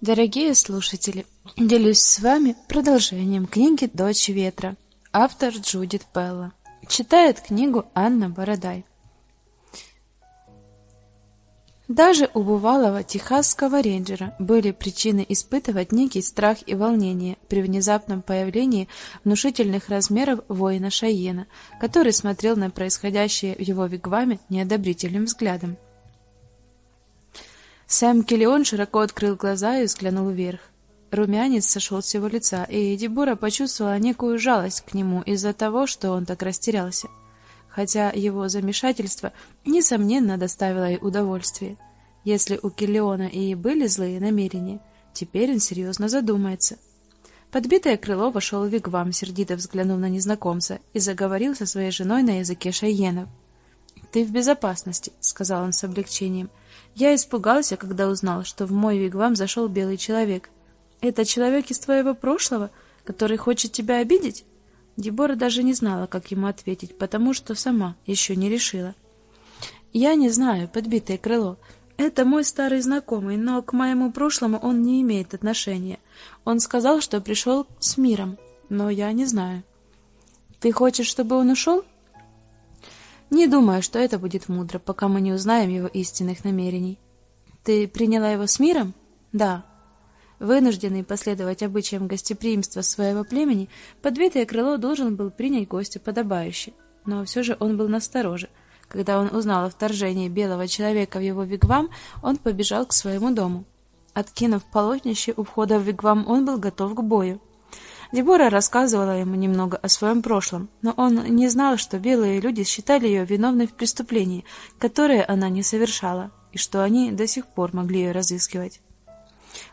Дорогие слушатели, делюсь с вами продолжением книги Дочь ветра. Автор Джудит Пелла. Читает книгу Анна Бородай. Даже у бывалого техасского рейнджера были причины испытывать некий страх и волнение при внезапном появлении внушительных размеров воина Шайена, который смотрел на происходящее в его вигваме неодобрительным взглядом. Сэм Киллион широко открыл глаза и взглянул вверх. Румянец сошел с его лица, и Дебора почувствовала некую жалость к нему из-за того, что он так растерялся. Хотя его замешательство несомненно доставило ей удовольствие. Если у Киллиона и были злые намерения, теперь он серьезно задумается. Подбитое крыло вошел в вигвам, сердито взглянув на незнакомца, и заговорил со своей женой на языке шайенов. Ты в безопасности, сказал он с облегчением. Я испугался, когда узнал, что в мой вигвам зашел белый человек. Это человек из твоего прошлого, который хочет тебя обидеть? Дебора даже не знала, как ему ответить, потому что сама еще не решила. Я не знаю, подбитое крыло. Это мой старый знакомый, но к моему прошлому он не имеет отношения. Он сказал, что пришел с миром, но я не знаю. Ты хочешь, чтобы он ушел? Не думаю, что это будет мудро, пока мы не узнаем его истинных намерений. Ты приняла его с миром? Да. Вынужденный последовать обычаям гостеприимства своего племени, подбитое крыло должен был принять гостя подобающе, но все же он был настороже. Когда он узнал о вторжении белого человека в его вигвам, он побежал к своему дому. Откинув полотнище у входа в вигвам, он был готов к бою. Дебора рассказывала ему немного о своем прошлом, но он не знал, что белые люди считали ее виновной в преступлении, которое она не совершала, и что они до сих пор могли ее разыскивать.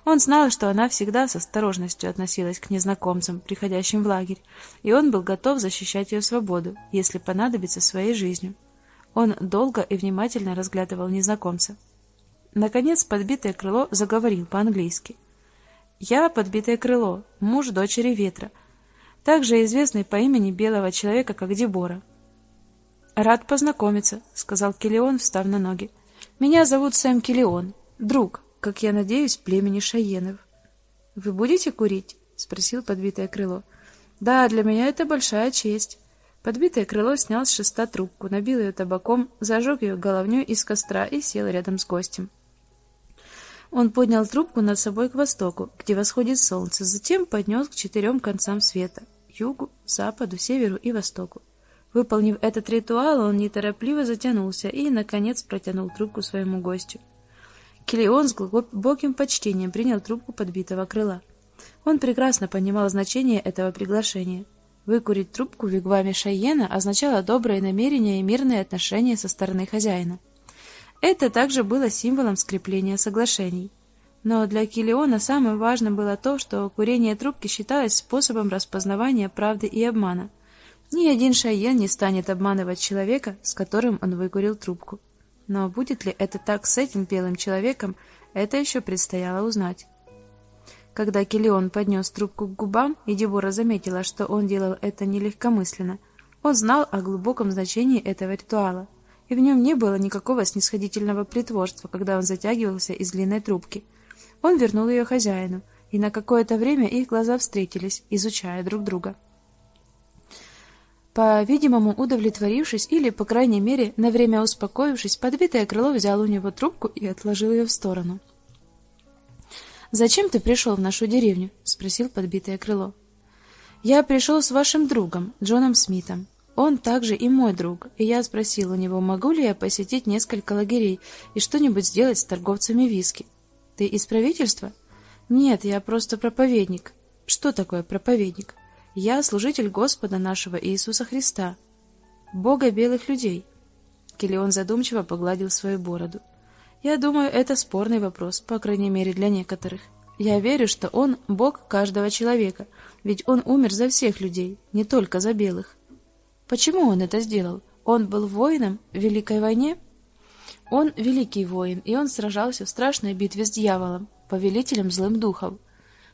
Он знал, что она всегда с осторожностью относилась к незнакомцам, приходящим в лагерь, и он был готов защищать ее свободу, если понадобится своей жизнью. Он долго и внимательно разглядывал незнакомца. Наконец, подбитое крыло заговорил по-английски. Я подбитое крыло, муж дочери ветра, также известный по имени белого человека, как Дебора. Рад познакомиться, сказал Килион, встав на ноги. Меня зовут Сэм Килион, друг, как я надеюсь, племени Шаенов. Вы будете курить? спросил подбитое крыло. Да, для меня это большая честь. Подбитое крыло снял с шеста трубку, набил ее табаком, зажег ее головней из костра и сел рядом с гостем. Он поднял трубку над собой к востоку, где восходит солнце, затем поднес к четырем концам света: югу, западу, северу и востоку. Выполнив этот ритуал, он неторопливо затянулся и наконец протянул трубку своему гостю. Килион с глубоким почтением принял трубку подбитого крыла. Он прекрасно понимал значение этого приглашения. Выкурить трубку в вигваме Шайена означало доброе намерение и мирные отношения со стороны хозяина. Это также было символом скрепления соглашений. Но для Килиона самым важным было то, что курение трубки считалось способом распознавания правды и обмана. Ни один шайен не станет обманывать человека, с которым он выкурил трубку. Но будет ли это так с этим белым человеком, это еще предстояло узнать. Когда Килион поднес трубку к губам, и Дебора заметила, что он делал это нелегкомысленно, он знал о глубоком значении этого ритуала и в нем не было никакого снисходительного притворства, когда он затягивался из длинной трубки. Он вернул ее хозяину, и на какое-то время их глаза встретились, изучая друг друга. По-видимому, удовлетворившись или, по крайней мере, на время успокоившись, подбитое крыло взял у него трубку и отложил ее в сторону. Зачем ты пришел в нашу деревню? спросил подбитое крыло. Я пришел с вашим другом, Джоном Смитом. Он также и мой друг, и я спросил у него, могу ли я посетить несколько лагерей и что-нибудь сделать с торговцами виски. Ты из правительства? Нет, я просто проповедник. Что такое проповедник? Я служитель Господа нашего Иисуса Христа, Бога белых людей. Килион задумчиво погладил свою бороду. Я думаю, это спорный вопрос, по крайней мере, для некоторых. Я верю, что он Бог каждого человека, ведь он умер за всех людей, не только за белых. Почему он это сделал? Он был воином в Великой войне? Он великий воин, и он сражался в страшной битве с дьяволом, повелителем злым духов.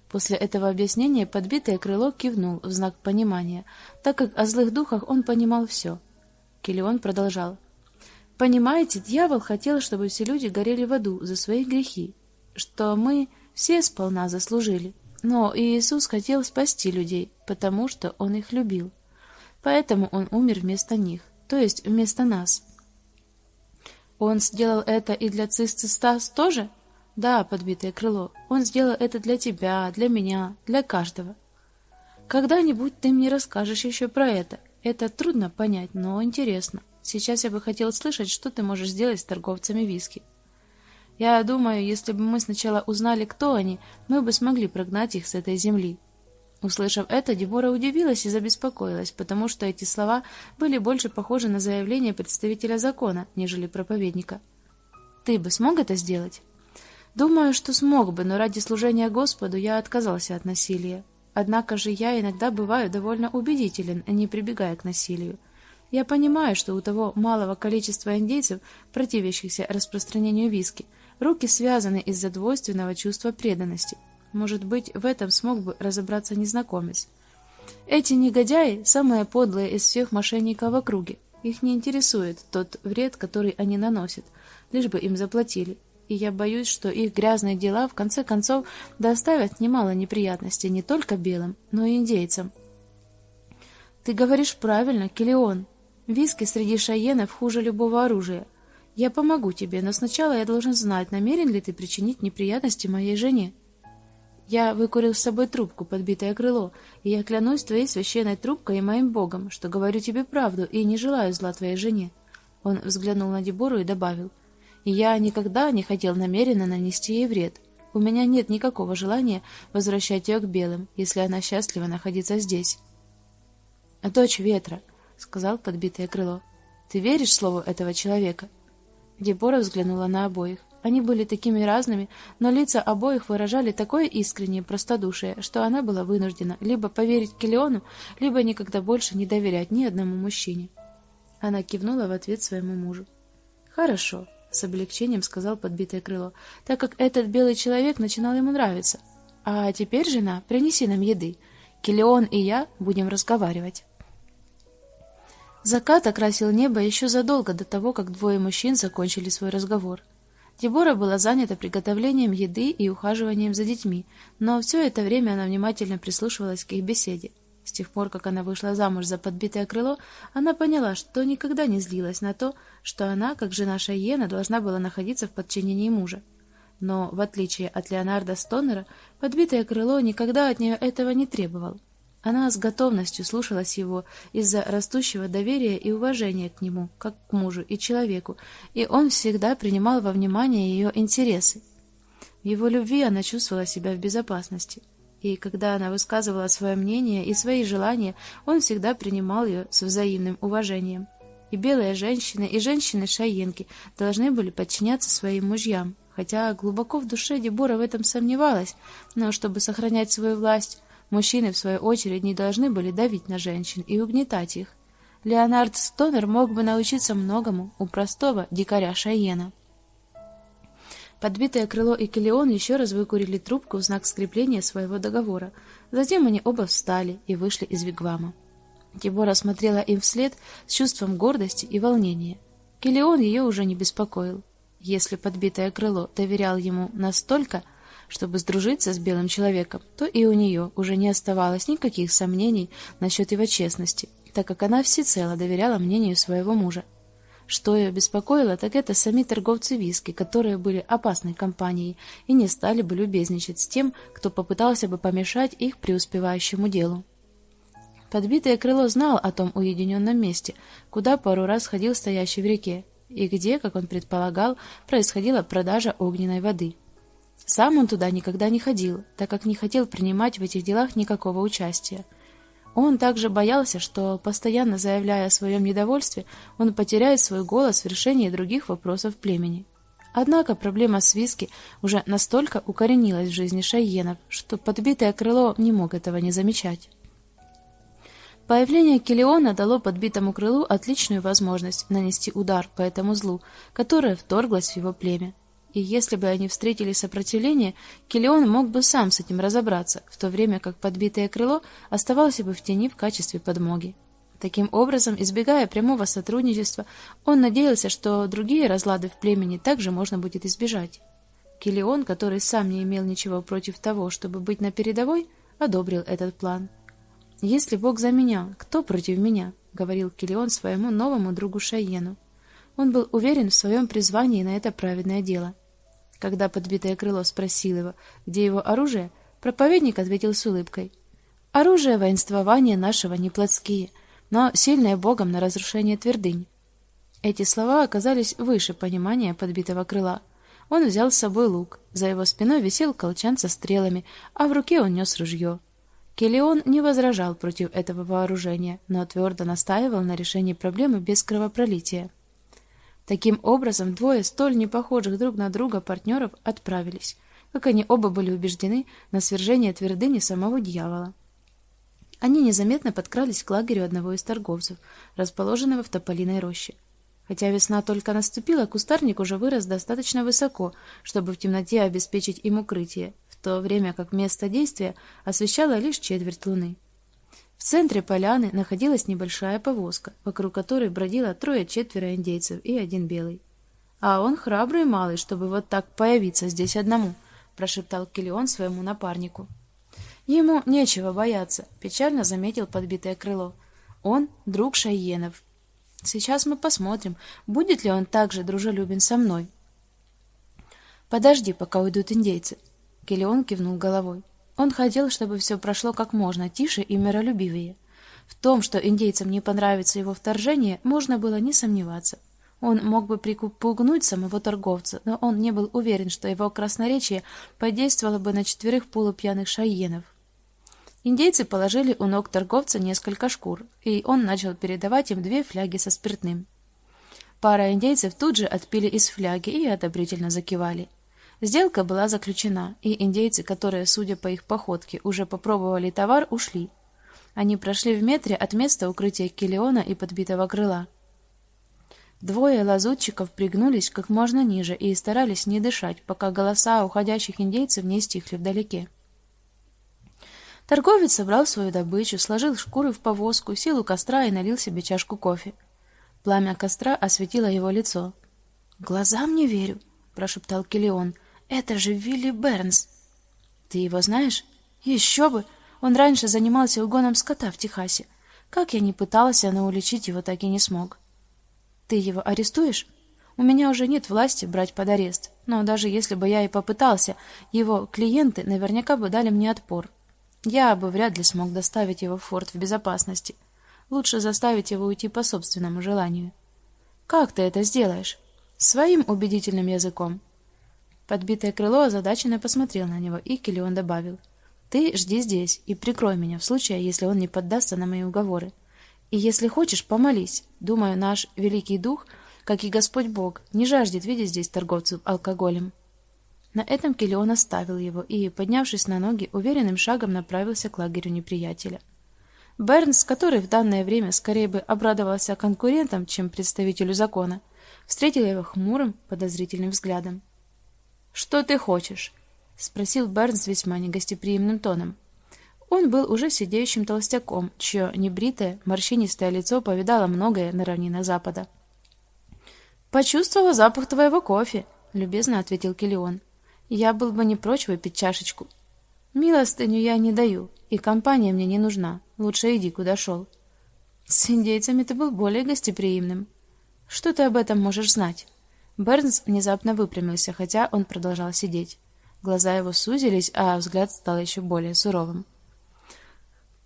После этого объяснения подбитое крыло кивнул в знак понимания, так как о злых духах он понимал все. Килион продолжал: "Понимаете, дьявол хотел, чтобы все люди горели в аду за свои грехи, что мы Все сполна заслужили. Но Иисус хотел спасти людей, потому что Он их любил. Поэтому Он умер вместо них, то есть вместо нас. Он сделал это и для Цисцистас тоже? Да, подбитое крыло. Он сделал это для тебя, для меня, для каждого. Когда-нибудь ты мне расскажешь еще про это. Это трудно понять, но интересно. Сейчас я бы хотел слышать, что ты можешь сделать с торговцами виски. Я думаю, если бы мы сначала узнали, кто они, мы бы смогли прогнать их с этой земли. Услышав это, Дебора удивилась и забеспокоилась, потому что эти слова были больше похожи на заявление представителя закона, нежели проповедника. Ты бы смог это сделать? Думаю, что смог бы, но ради служения Господу я отказался от насилия. Однако же я иногда бываю довольно убедителен, не прибегая к насилию. Я понимаю, что у того малого количества индейцев, противящихся распространению виски, Руки связаны из-за двойственного чувства преданности. Может быть, в этом смог бы разобраться незнакомец. Эти негодяи самые подлые из всех мошенников в округе. Их не интересует тот вред, который они наносят, лишь бы им заплатили. И я боюсь, что их грязные дела в конце концов доставят немало неприятностей не только белым, но и индейцам. Ты говоришь правильно, Килион. Виски среди шаенов хуже любого оружия. Я помогу тебе, но сначала я должен знать, намерен ли ты причинить неприятности моей жене. Я выкурил с собой трубку, подбитое крыло, и я клянусь твоей священной трубкой и моим Богом, что говорю тебе правду и не желаю зла твоей жене. Он взглянул на Дебору и добавил: "И я никогда не хотел намеренно нанести ей вред. У меня нет никакого желания возвращать ее к белым, если она счастлива находиться здесь". "Дочь ветра", сказал подбитое крыло. "Ты веришь слову этого человека?" Дебора взглянула на обоих. Они были такими разными, но лица обоих выражали такое искреннее простодушие, что она была вынуждена либо поверить Келеону, либо никогда больше не доверять ни одному мужчине. Она кивнула в ответ своему мужу. Хорошо, с облегчением сказал подбитое крыло, так как этот белый человек начинал ему нравиться. А теперь, жена, принеси нам еды. Келеон и я будем разговаривать. Закат окрасил небо еще задолго до того, как двое мужчин закончили свой разговор. Дебора была занята приготовлением еды и ухаживанием за детьми, но все это время она внимательно прислушивалась к их беседе. С тех пор, как она вышла замуж за подбитое крыло, она поняла, что никогда не злилась на то, что она, как жена Шайена, должна была находиться в подчинении мужа. Но, в отличие от Леонарда Стонера, подбитое крыло никогда от нее этого не требовал. Она с готовностью слушалась его из-за растущего доверия и уважения к нему, как к мужу и человеку, и он всегда принимал во внимание ее интересы. В его любви она чувствовала себя в безопасности. И когда она высказывала свое мнение и свои желания, он всегда принимал ее с взаимным уважением. И белые женщины, и женщины-шаенки должны были подчиняться своим мужьям, хотя глубоко в душе Дебора в этом сомневалась, но чтобы сохранять свою власть, Мужчины, в свою очередь, не должны были давить на женщин и угнетать их. Леонард Стонер мог бы научиться многому у простого дикаря Шайена. Подбитое крыло и Келеон еще раз выкурили трубку в знак скрепления своего договора. Затем они оба встали и вышли из вигвама. Дебора смотрела им вслед с чувством гордости и волнения. Келеон ее уже не беспокоил. Если подбитое крыло доверял ему настолько, чтобы сдружиться с белым человеком, то и у нее уже не оставалось никаких сомнений насчет его честности, так как она всецело доверяла мнению своего мужа. Что ее беспокоило, так это сами торговцы виски, которые были опасной компанией и не стали бы любезничать с тем, кто попытался бы помешать их преуспевающему делу. Подбитое крыло знал о том уединенном месте, куда пару раз ходил стоящий в реке, и где, как он предполагал, происходила продажа огненной воды. Сам он туда никогда не ходил, так как не хотел принимать в этих делах никакого участия. Он также боялся, что постоянно заявляя о своем недовольстве, он потеряет свой голос в решении других вопросов племени. Однако проблема с виски уже настолько укоренилась в жизни шайенов, что подбитое крыло не мог этого не замечать. Появление Келеона дало подбитому крылу отличную возможность нанести удар по этому злу, которое вторглось в его племя. И если бы они встретили сопротивление, Килион мог бы сам с этим разобраться, в то время как подбитое крыло оставалось бы в тени в качестве подмоги. Таким образом, избегая прямого сотрудничества, он надеялся, что другие разлады в племени также можно будет избежать. Килион, который сам не имел ничего против того, чтобы быть на передовой, одобрил этот план. «Если Бог за меня, кто против меня?» — говорил Килион своему новому другу Шайену. Он был уверен в своем призвании на это праведное дело. Когда подбитое крыло спросил его, где его оружие, проповедник ответил с улыбкой: "Оружие воинствования нашего не плотские, но сильное Богом на разрушение твердынь". Эти слова оказались выше понимания подбитого крыла. Он взял с собой лук, за его спиной висел колчан со стрелами, а в руке он нес ружье. Келеон не возражал против этого вооружения, но твердо настаивал на решении проблемы без кровопролития. Таким образом, двое столь непохожих друг на друга партнеров отправились, как они оба были убеждены, на свержение твердыни самого дьявола. Они незаметно подкрались к лагерю одного из торговцев, расположенного в тополиной роще. Хотя весна только наступила, кустарник уже вырос достаточно высоко, чтобы в темноте обеспечить им укрытие, в то время как место действия освещало лишь четверть луны. В центре поляны находилась небольшая повозка, вокруг которой бродило трое-четверо индейцев и один белый. А он храбрый малый, чтобы вот так появиться здесь одному, прошептал Килион своему напарнику. Ему нечего бояться, печально заметил подбитое крыло. Он друг Шайенов. Сейчас мы посмотрим, будет ли он так же дружелюбен со мной. Подожди, пока уйдут индейцы. Килион кивнул головой. Он хотел, чтобы все прошло как можно тише и миролюбивее. В том, что индейцам не понравится его вторжение, можно было не сомневаться. Он мог бы припугнуть самого торговца, но он не был уверен, что его красноречие подействовало бы на четверых полупьяных шайенов. Индейцы положили у ног торговца несколько шкур, и он начал передавать им две фляги со спиртным. Пара индейцев тут же отпили из фляги и одобрительно закивали. Сделка была заключена, и индейцы, которые, судя по их походке, уже попробовали товар, ушли. Они прошли в метре от места укрытия Килеона и подбитого крыла. Двое лазутчиков пригнулись как можно ниже и старались не дышать, пока голоса уходящих индейцев не стихли вдалеке. Торговец собрал свою добычу, сложил шкуры в повозку, сел у костра и налил себе чашку кофе. Пламя костра осветило его лицо. "Глазам не верю", прошептал Килеон. Это же Вилли Бернс. Ты его знаешь? Еще бы. Он раньше занимался угоном скота в Техасе. Как я ни пытался, но уличить его так и не смог. Ты его арестуешь? У меня уже нет власти брать под арест, но даже если бы я и попытался, его клиенты наверняка бы дали мне отпор. Я бы вряд ли смог доставить его в форт в безопасности. Лучше заставить его уйти по собственному желанию. Как ты это сделаешь? Своим убедительным языком. Подбитое крыло озадаченно посмотрел на него, и Килион добавил: "Ты жди здесь и прикрой меня в случае, если он не поддастся на мои уговоры. И если хочешь, помолись. Думаю, наш великий дух, как и Господь Бог, не жаждет видеть здесь торговцев алкоголем". На этом Килион оставил его и, поднявшись на ноги, уверенным шагом направился к лагерю неприятеля. Бернс, который в данное время скорее бы обрадовался конкурентам, чем представителю закона, встретил его хмурым, подозрительным взглядом. Что ты хочешь? спросил Бернс весьма негостеприимным тоном. Он был уже сидеющим толстяком, чье небритое, морщинистое лицо повидало многое на равнинах Запада. Почувствовала запах твоего кофе, любезно ответил Килион. Я был бы не прочь выпить чашечку. Милостыню я не даю, и компания мне не нужна. Лучше иди, куда шел. С индейцами ты был более гостеприимным. Что ты об этом можешь знать? Бернс внезапно выпрямился, хотя он продолжал сидеть. Глаза его сузились, а взгляд стал еще более суровым.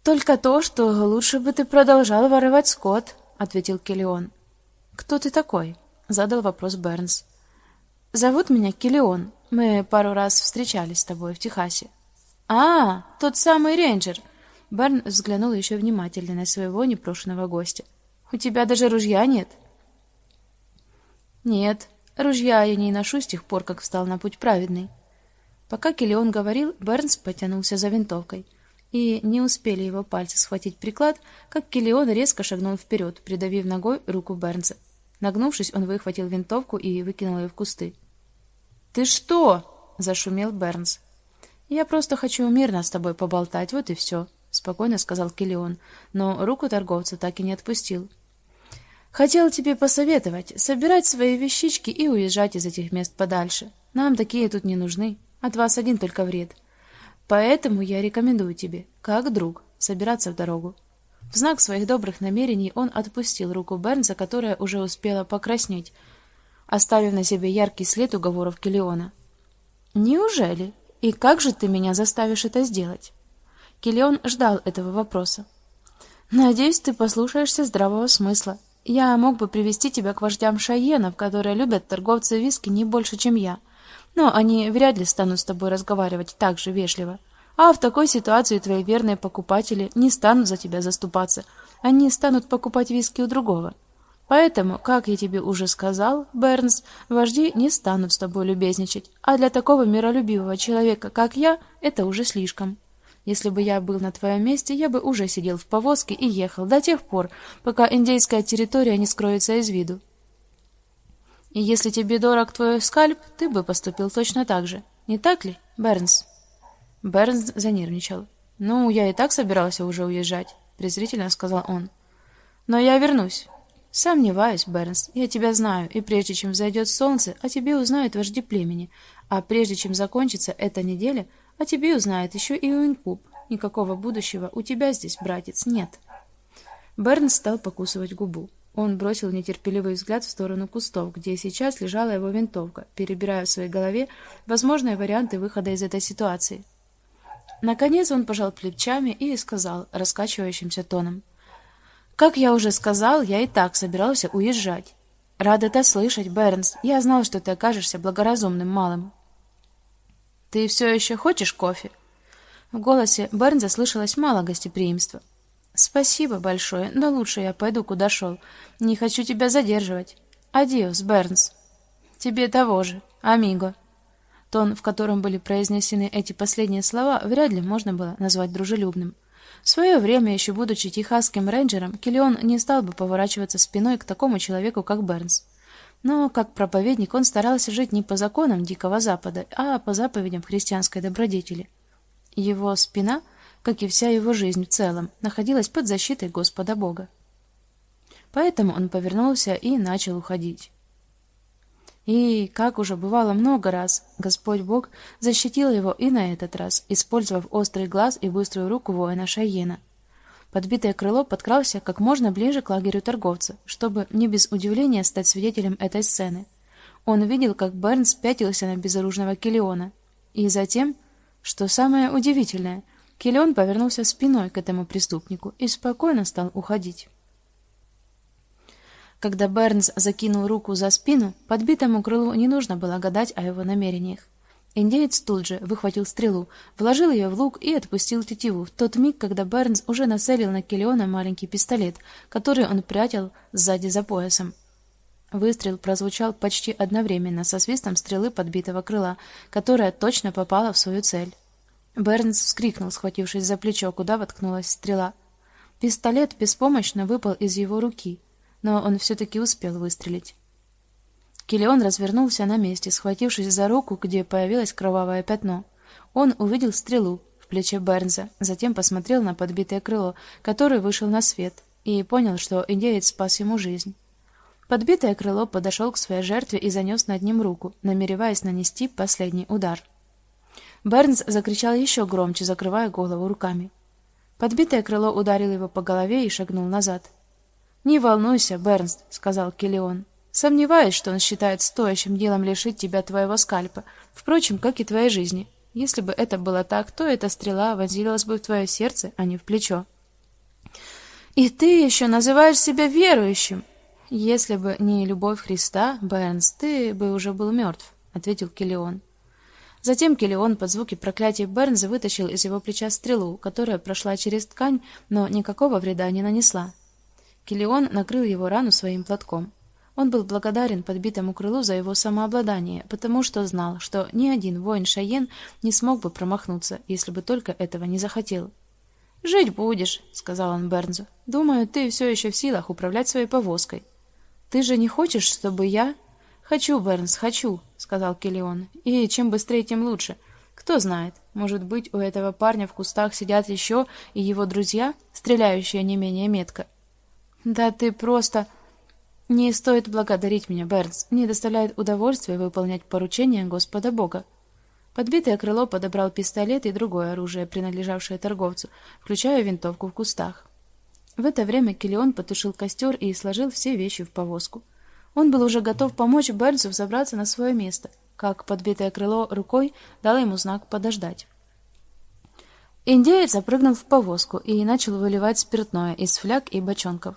Только то, что лучше бы ты продолжал воровать скот, ответил Келион. Кто ты такой? задал вопрос Бернс. Зовут меня Келион. Мы пару раз встречались с тобой в Техасе. А, тот самый рейнджер. Берн взглянул еще внимательнее на своего непрошенного гостя. У тебя даже ружья нет? Нет, Ружья я не ношу с тех пор, как встал на путь праведный. Пока Килион говорил, Бернс потянулся за винтовкой, и не успели его пальцы схватить приклад, как Килион резко шагнул вперед, придавив ногой руку Бернса. Нагнувшись, он выхватил винтовку и выкинул ее в кусты. "Ты что?" зашумел Бернс. "Я просто хочу мирно с тобой поболтать, вот и все», — спокойно сказал Килион, но руку торговца так и не отпустил. Хотел тебе посоветовать собирать свои вещички и уезжать из этих мест подальше. Нам такие тут не нужны. От вас один только вред. Поэтому я рекомендую тебе, как друг, собираться в дорогу. В знак своих добрых намерений он отпустил руку Бернса, которая уже успела покраснеть, оставив на себе яркий след уговоров Килиона. Неужели? И как же ты меня заставишь это сделать? Килион ждал этого вопроса. Надеюсь, ты послушаешься здравого смысла. Я мог бы привести тебя к вождям шаенов, которые любят торговцы виски не больше, чем я. Но они вряд ли станут с тобой разговаривать так же вежливо. А в такой ситуации твои верные покупатели не станут за тебя заступаться. Они станут покупать виски у другого. Поэтому, как я тебе уже сказал, Бернс, вожди не станут с тобой любезничать, а для такого миролюбивого человека, как я, это уже слишком. Если бы я был на твоем месте, я бы уже сидел в повозке и ехал до тех пор, пока индейская территория не скроется из виду. И если тебе дорог твой скальп, ты бы поступил точно так же. Не так ли, Бернс? Бернс занервничал. Ну, я и так собирался уже уезжать, презрительно сказал он. Но я вернусь. Сомневаюсь, Бернс. Я тебя знаю, и прежде чем взойдет солнце, о тебе узнают вожди племени, а прежде чем закончится эта неделя, а тебе узнает еще и Уинкуб. Никакого будущего у тебя здесь, братец, нет. Бернс стал покусывать губу. Он бросил нетерпеливый взгляд в сторону кустов, где сейчас лежала его винтовка, перебирая в своей голове возможные варианты выхода из этой ситуации. Наконец он пожал плечами и сказал раскачивающимся тоном: "Как я уже сказал, я и так собирался уезжать. Рад это слышать, Бернс. Я знал, что ты окажешься благоразумным малым. Ты все еще хочешь кофе? В голосе Бернза слышалось мало гостеприимства. Спасибо большое, но лучше я пойду, куда шел. Не хочу тебя задерживать. Адиос, Бернс. Тебе того же, амиго. Тон, в котором были произнесены эти последние слова, вряд ли можно было назвать дружелюбным. В свое время, еще будучи техасским рейнджером, Киллион не стал бы поворачиваться спиной к такому человеку, как Бернс. Но как проповедник он старался жить не по законам Дикого Запада, а по заповедям христианской добродетели. Его спина, как и вся его жизнь в целом, находилась под защитой Господа Бога. Поэтому он повернулся и начал уходить. И, как уже бывало много раз, Господь Бог защитил его и на этот раз, использовав острый глаз и быструю руку воина Шайена. Подбитое крыло подкрался как можно ближе к лагерю торговца, чтобы не без удивления стать свидетелем этой сцены. Он видел, как Бернс пятился на безоружного Килиона, и затем, что самое удивительное, Килион повернулся спиной к этому преступнику и спокойно стал уходить. Когда Бернс закинул руку за спину, подбитому крылу не нужно было гадать о его намерениях. Индеец тут же выхватил стрелу, вложил ее в лук и отпустил тетиву в тот миг, когда Бернс уже нацелил на Киллиона маленький пистолет, который он прятал сзади за поясом. Выстрел прозвучал почти одновременно со свистом стрелы подбитого крыла, которая точно попала в свою цель. Бернс вскрикнул, схватившись за плечо, куда воткнулась стрела. Пистолет беспомощно выпал из его руки, но он все таки успел выстрелить. Килион развернулся на месте, схватившись за руку, где появилось кровавое пятно. Он увидел стрелу в плече Бернза, затем посмотрел на подбитое крыло, которое вышел на свет, и понял, что индеец спас ему жизнь. Подбитое крыло подошел к своей жертве и занес над ним руку, намереваясь нанести последний удар. Бернс закричал еще громче, закрывая голову руками. Подбитое крыло ударило его по голове и шагнул назад. "Не волнуйся, Бернс", сказал Килион. Сомневаюсь, что он считает стоящим делом лишить тебя твоего скальпа, впрочем, как и твоей жизни. Если бы это было так, то эта стрела вонзилась бы в твое сердце, а не в плечо. И ты еще называешь себя верующим? Если бы не любовь Христа, Бернс, ты бы уже был мертв», — ответил Келеон. Затем Келеон под звуки проклятия Бернса вытащил из его плеча стрелу, которая прошла через ткань, но никакого вреда не нанесла. Келеон накрыл его рану своим платком. Он был благодарен подбитому крылу за его самообладание, потому что знал, что ни один воин Шаен не смог бы промахнуться, если бы только этого не захотел. "Жить будешь", сказал он Бернзу. "Думаю, ты все еще в силах управлять своей повозкой. Ты же не хочешь, чтобы я "Хочу, Бернс, хочу", сказал Келион. "И чем быстрее, тем лучше. Кто знает, может быть, у этого парня в кустах сидят еще и его друзья, стреляющие не менее метко". "Да ты просто Не стоит благодарить меня, Бернс. Мне доставляет удовольствие выполнять поручения Господа Бога. Подбитое крыло подобрал пистолет и другое оружие, принадлежавшее торговцу, включая винтовку в кустах. В это время Киллион потушил костер и сложил все вещи в повозку. Он был уже готов помочь Бернсу забраться на свое место, как подбитое крыло рукой дало ему знак подождать. Индеец запрыгнул в повозку и начал выливать спиртное из фляг и бочонков.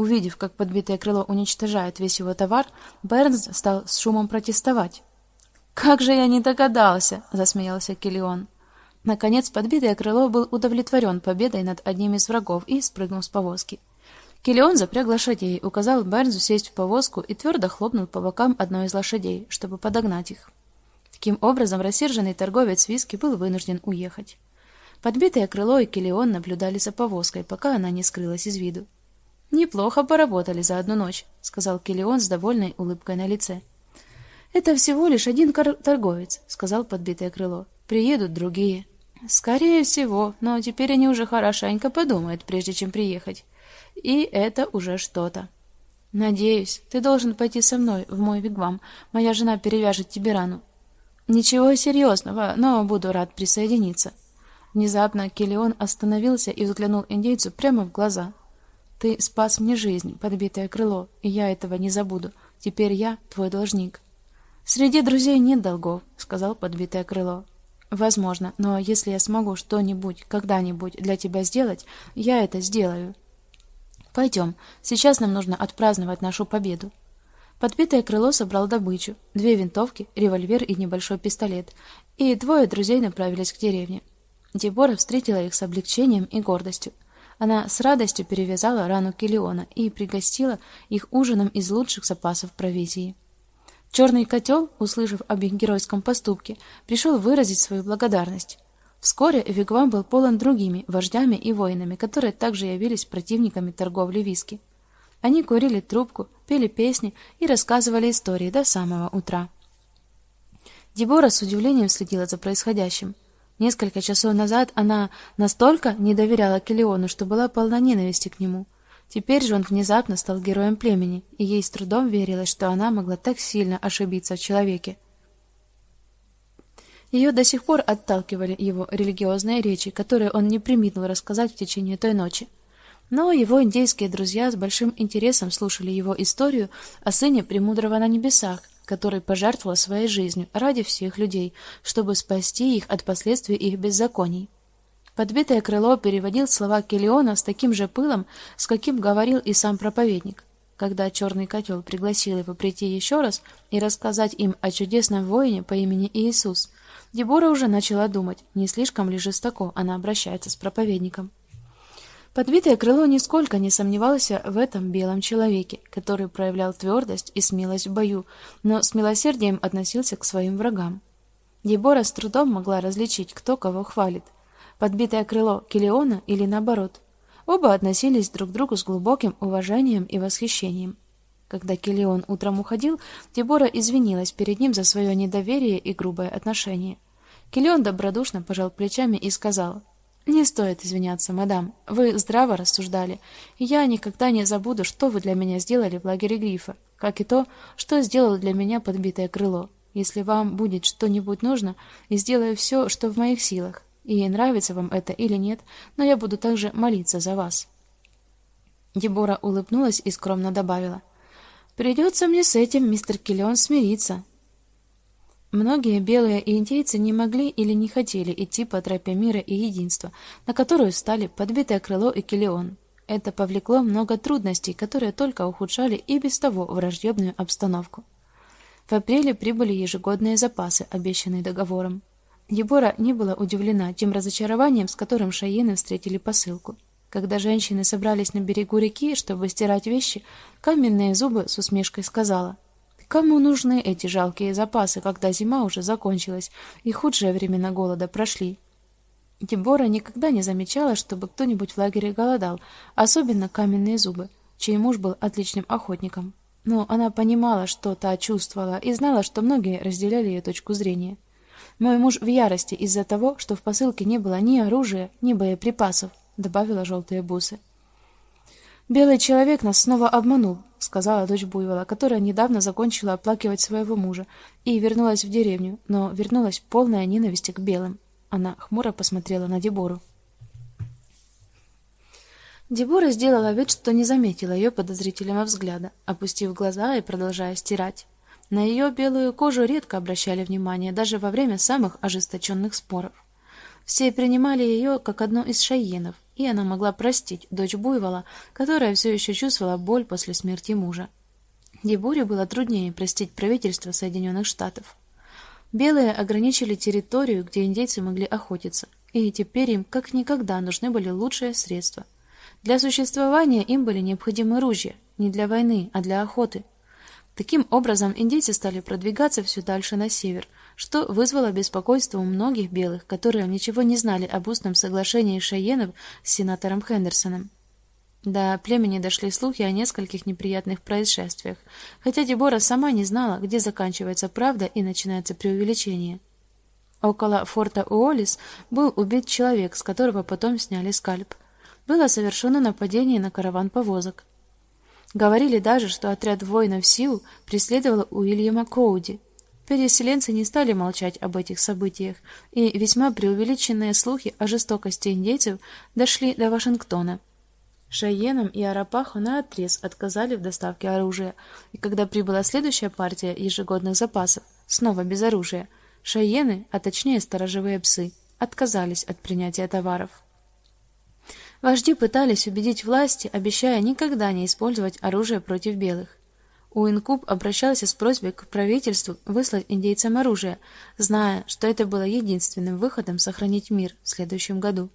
Увидев, как подбитое крыло уничтожает весь его товар, Бернс стал с шумом протестовать. «Как же я не догадался!» — засмеялся Киллион. Наконец, подбитое крыло был удовлетворен победой над одним из врагов и спрыгнул с повозки. Киллион запряг лошадей, указал Бернзу сесть в повозку и твердо хлопнул по бокам одной из лошадей, чтобы подогнать их. Таким образом, рассерженный торговец виски был вынужден уехать. Подбитое крыло и Киллион наблюдали за повозкой, пока она не скрылась из виду. Неплохо поработали за одну ночь, сказал Киллион с довольной улыбкой на лице. Это всего лишь один торговец, сказал подбитое крыло. Приедут другие. Скорее всего, но теперь они уже хорошенько подумают, прежде чем приехать. И это уже что-то. Надеюсь, ты должен пойти со мной в мой вигвам. Моя жена перевяжет тебе рану. Ничего серьезного, но буду рад присоединиться. Внезапно Киллион остановился и взглянул индейцу прямо в глаза. Ты спас мне жизнь, подбитое крыло, и я этого не забуду. Теперь я твой должник. Среди друзей нет долгов, сказал подбитое крыло. Возможно, но если я смогу что-нибудь когда-нибудь для тебя сделать, я это сделаю. Пойдем. Сейчас нам нужно отпраздновать нашу победу. Подбитое крыло собрал добычу: две винтовки, револьвер и небольшой пистолет, и двое друзей направились к деревне. Дебора встретила их с облегчением и гордостью. Она с радостью перевязала рану Килиона и пригостила их ужином из лучших запасов провизии. Черный котел, услышав об их геройском поступке, пришел выразить свою благодарность. Вскоре Вигвам был полон другими вождями и воинами, которые также явились противниками торговли виски. Они курили трубку, пели песни и рассказывали истории до самого утра. Дебора с удивлением следила за происходящим. Несколько часов назад она настолько не доверяла Келиону, что была полна ненависти к нему. Теперь же он внезапно стал героем племени, и ей с трудом верилось, что она могла так сильно ошибиться в человеке. Ее до сих пор отталкивали его религиозные речи, которые он не преминул рассказать в течение той ночи. Но его индейские друзья с большим интересом слушали его историю о сыне премудрого на небесах, который пожертвовал своей жизнью ради всех людей, чтобы спасти их от последствий их беззаконий. Подбитое крыло переводил слова Келиона с таким же пылом, с каким говорил и сам проповедник. Когда черный котел пригласил его прийти еще раз и рассказать им о чудесном воине по имени Иисус, Дебора уже начала думать, не слишком ли жестоко она обращается с проповедником. Подбитое крыло нисколько не сомневалось в этом белом человеке, который проявлял твердость и смелость в бою, но с милосердием относился к своим врагам. Дебора с трудом могла различить, кто кого хвалит: подбитое крыло Килиона или наоборот. Оба относились друг к другу с глубоким уважением и восхищением. Когда Килион утром уходил, Дебора извинилась перед ним за свое недоверие и грубое отношение. Килион добродушно пожал плечами и сказал: не стоит извиняться, мадам. Вы здраво рассуждали, я никогда не забуду, что вы для меня сделали в лагере Грифа, как и то, что сделало для меня подбитое крыло. Если вам будет что-нибудь нужно, я сделаю все, что в моих силах. И нравится вам это или нет, но я буду также молиться за вас. Дебора улыбнулась и скромно добавила: «Придется мне с этим, мистер Киллион, смириться. Многие белые индейцы не могли или не хотели идти по тропе мира и единства, на которую стали подбитое крыло и Килион. Это повлекло много трудностей, которые только ухудшали и без того враждебную обстановку. В апреле прибыли ежегодные запасы, обещанные договором. Ебора не была удивлена тем разочарованием, с которым шаены встретили посылку. Когда женщины собрались на берегу реки, чтобы стирать вещи, каменные зубы с усмешкой сказала: Кому нужны эти жалкие запасы, когда зима уже закончилась и худшие времена голода прошли? Дебора никогда не замечала, чтобы кто-нибудь в лагере голодал, особенно каменные зубы, чей муж был отличным охотником. Но она понимала, что та чувствовала, и знала, что многие разделяли ее точку зрения. Мой муж в ярости из-за того, что в посылке не было ни оружия, ни боеприпасов, добавила желтые бусы. Белый человек нас снова обманул, сказала дочь Буйвола, которая недавно закончила оплакивать своего мужа и вернулась в деревню, но вернулась полная ненависти к белым. Она хмуро посмотрела на Дебору. Дебора сделала вид, что не заметила ее подозрительного взгляда, опустив глаза и продолжая стирать. На ее белую кожу редко обращали внимание даже во время самых ожесточенных споров. Все принимали ее как одну из шайенов, и она могла простить дочь Буйвола, которая все еще чувствовала боль после смерти мужа. Деборе было труднее простить правительство Соединенных Штатов. Белые ограничили территорию, где индейцы могли охотиться, и теперь им как никогда нужны были лучшие средства. Для существования им были необходимы ружья, не для войны, а для охоты. Таким образом, индейцы стали продвигаться все дальше на север, что вызвало беспокойство у многих белых, которые ничего не знали об устном соглашении шайенов с сенатором Хендерсоном. До племени дошли слухи о нескольких неприятных происшествиях, хотя Дебора сама не знала, где заканчивается правда и начинается преувеличение. Около форта Уоллис был убит человек, с которого потом сняли скальп. Было совершено нападение на караван повозок. Говорили даже, что отряд воинов Сиу преследовал Уильяма Коуди, Переселенцы не стали молчать об этих событиях, и весьма преувеличенные слухи о жестокости индейцев дошли до Вашингтона. Шайенам и Арапаху наотрез отказали в доставке оружия, и когда прибыла следующая партия ежегодных запасов, снова без оружия, шайены, а точнее сторожевые псы, отказались от принятия товаров. Вожди пытались убедить власти, обещая никогда не использовать оружие против белых. Уинкуб обращался с просьбой к правительству выслать индейцам оружие, зная, что это было единственным выходом сохранить мир в следующем году.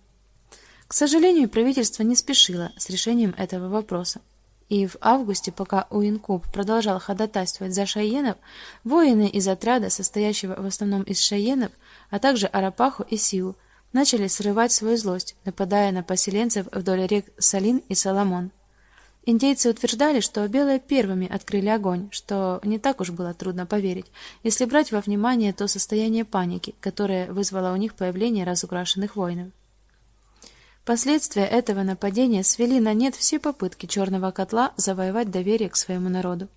К сожалению, правительство не спешило с решением этого вопроса. И в августе, пока Уинкуб продолжал ходатайствовать за шайенов, воины из отряда, состоящего в основном из шайенов, а также арапаху и сиу, начали срывать свою злость, нападая на поселенцев вдоль рек Салин и Соломон. Индейцы утверждали, что белые первыми открыли огонь, что не так уж было трудно поверить, если брать во внимание то состояние паники, которое вызвало у них появление разукрашенных воинов. Последствия этого нападения свели на нет все попытки черного котла завоевать доверие к своему народу.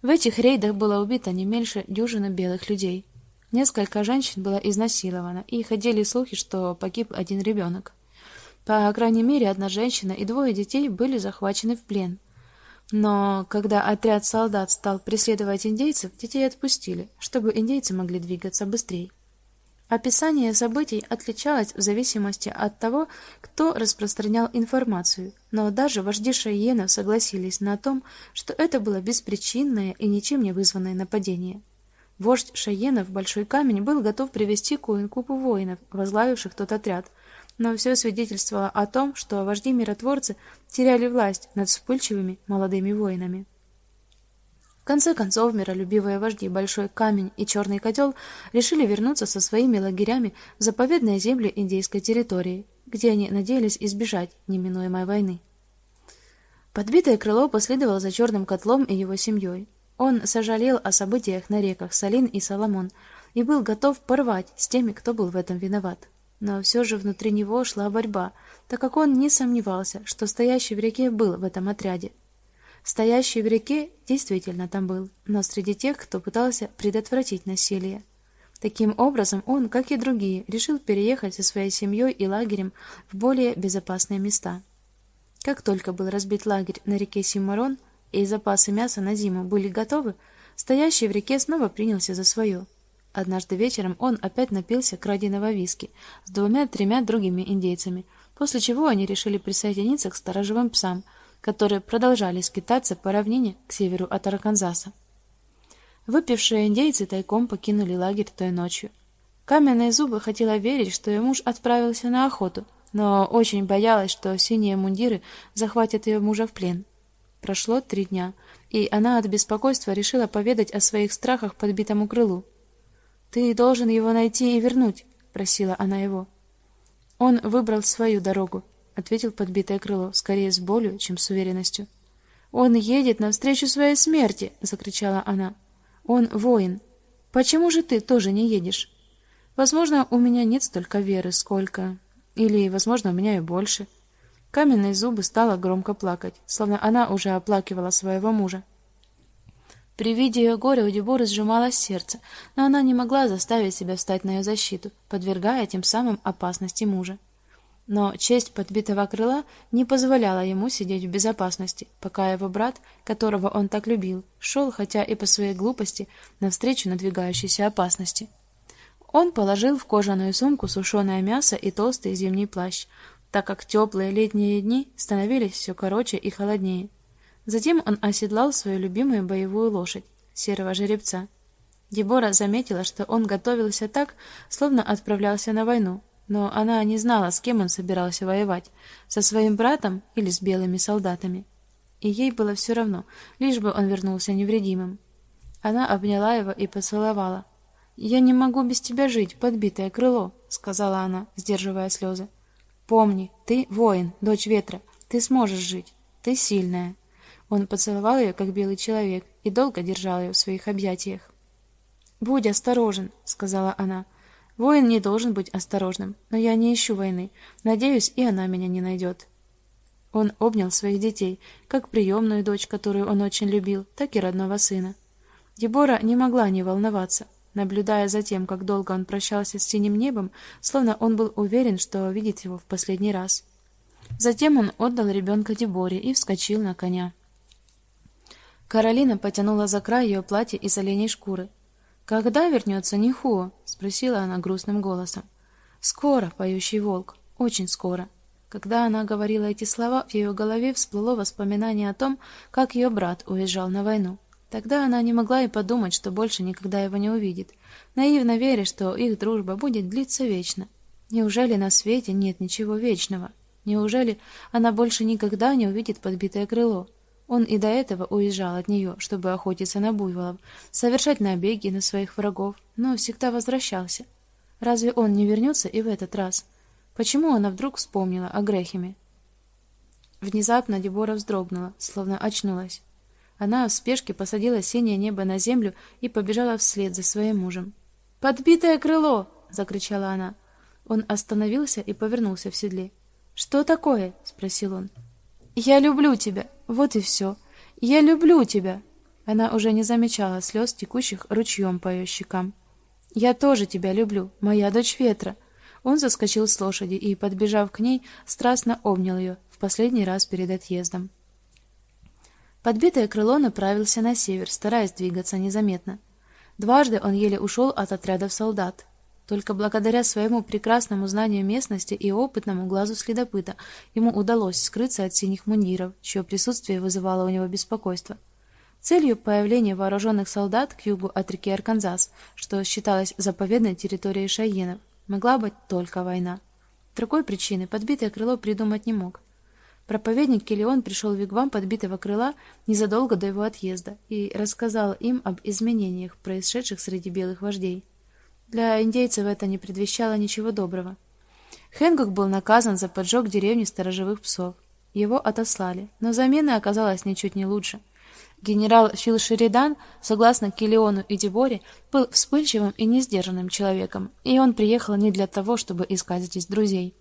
В этих рейдах было убито не меньше дюжины белых людей. Несколько женщин было изнасиловано, и ходили слухи, что погиб один ребенок. По крайней мере, одна женщина и двое детей были захвачены в плен. Но когда отряд солдат стал преследовать индейцев, детей отпустили, чтобы индейцы могли двигаться быстрее. Описание событий отличалось в зависимости от того, кто распространял информацию, но даже вожди шайенов согласились на том, что это было беспричинное и ничем не вызванное нападение. Вождь шайенов Большой Камень был готов привести к Уинкупу воинов, возглавивших тот отряд, но все свидетельствовало о том, что вожди-миротворцы теряли власть над вспыльчивыми молодыми воинами. В конце концов, миролюбивые вожди Большой Камень и Черный Котел решили вернуться со своими лагерями в заповедные земли индейской территории, где они надеялись избежать неминуемой войны. Подбитое крыло последовало за Черным Котлом и его семьей. Он сожалел о событиях на реках Салин и Соломон и был готов порвать с теми, кто был в этом виноват. Но все же внутри него шла борьба, так как он не сомневался, что стоящий в реке был в этом отряде. Стоящий в реке действительно там был, но среди тех, кто пытался предотвратить насилие. Таким образом, он, как и другие, решил переехать со своей семьей и лагерем в более безопасные места. Как только был разбит лагерь на реке Симарон и запасы мяса на зиму были готовы, стоящий в реке снова принялся за свое. Однажды вечером он опять напился краденого виски с двумя-тремя другими индейцами, после чего они решили присоединиться к сторожевым псам, которые продолжали скитаться по равнине к северу от Арканзаса. Выпившие индейцы тайком покинули лагерь той ночью. Каменные зубы хотела верить, что ее муж отправился на охоту, но очень боялась, что синие мундиры захватят ее мужа в плен. Прошло три дня, и она от беспокойства решила поведать о своих страхах подбитому крылу. Ты должен его найти и вернуть, просила она его. Он выбрал свою дорогу, ответил подбитое крыло, скорее с болью, чем с уверенностью. Он едет навстречу своей смерти, закричала она. Он воин. Почему же ты тоже не едешь? Возможно, у меня нет столько веры, сколько или, возможно, у меня и больше. Каменные зубы стала громко плакать, словно она уже оплакивала своего мужа. При виде ее горя у Деборы сжималось сердце, но она не могла заставить себя встать на ее защиту, подвергая тем самым опасности мужа. Но честь подбитого крыла не позволяла ему сидеть в безопасности, пока его брат, которого он так любил, шел, хотя и по своей глупости, навстречу надвигающейся опасности. Он положил в кожаную сумку сушеное мясо и толстый зимний плащ, так как теплые летние дни становились все короче и холоднее. Затем он оседлал свою любимую боевую лошадь, серого жеребца. Дебора заметила, что он готовился так, словно отправлялся на войну, но она не знала, с кем он собирался воевать, со своим братом или с белыми солдатами. И ей было все равно, лишь бы он вернулся невредимым. Она обняла его и поцеловала. "Я не могу без тебя жить, подбитое крыло", сказала она, сдерживая слезы. "Помни, ты воин, дочь ветра. Ты сможешь жить. Ты сильная". Он поцеловал ее, как белый человек, и долго держал ее в своих объятиях. "Будь осторожен", сказала она. "Воин не должен быть осторожным, но я не ищу войны. Надеюсь, и она меня не найдет». Он обнял своих детей, как приемную дочь, которую он очень любил, так и родного сына. Дебора не могла не волноваться, наблюдая за тем, как долго он прощался с синим небом, словно он был уверен, что видит его в последний раз. Затем он отдал ребенка Деборе и вскочил на коня. Каролина потянула за край ее платья из оленей шкуры. Когда вернется Нихуо? спросила она грустным голосом. Скоро, поющий волк, очень скоро. Когда она говорила эти слова, в ее голове всплыло воспоминание о том, как ее брат уезжал на войну. Тогда она не могла и подумать, что больше никогда его не увидит, наивно веря, что их дружба будет длиться вечно. Неужели на свете нет ничего вечного? Неужели она больше никогда не увидит подбитое крыло? Он и до этого уезжал от нее, чтобы охотиться на буйволов, совершать набеги на своих врагов, но всегда возвращался. Разве он не вернется и в этот раз? Почему она вдруг вспомнила о Грехеме? Внезапно Дебора вздрогнула, словно очнулась. Она в спешке посадила синее небо на землю и побежала вслед за своим мужем. "Подбитое крыло!" закричала она. Он остановился и повернулся в седле. "Что такое?" спросил он. "Я люблю тебя. Вот и все. Я люблю тебя. Она уже не замечала слез, текущих ручьем по ее щекам. Я тоже тебя люблю, моя дочь ветра. Он заскочил с лошади и, подбежав к ней, страстно обнял ее в последний раз перед отъездом. Подбитое крыло направился на север, стараясь двигаться незаметно. Дважды он еле ушел от отрядов солдат. Только благодаря своему прекрасному знанию местности и опытному глазу следопыта ему удалось скрыться от синих мундиров, чье присутствие вызывало у него беспокойство. Целью появления вооруженных солдат к югу от реки Арканзас, что считалось заповедной территорией шайенов, могла быть только война. Другой причины подбитое крыло придумать не мог. Проповедник Келион пришел в вигвам подбитого крыла незадолго до его отъезда и рассказал им об изменениях, происшедших среди белых вождей. Для индейцев это не предвещало ничего доброго. Хенгук был наказан за поджог деревни сторожевых псов. Его отослали, но замена оказалась ничуть не лучше. Генерал Фил Шеридан, согласно Килиону и Деборе, был вспыльчивым и несдержанным человеком, и он приехал не для того, чтобы искать здесь друзей.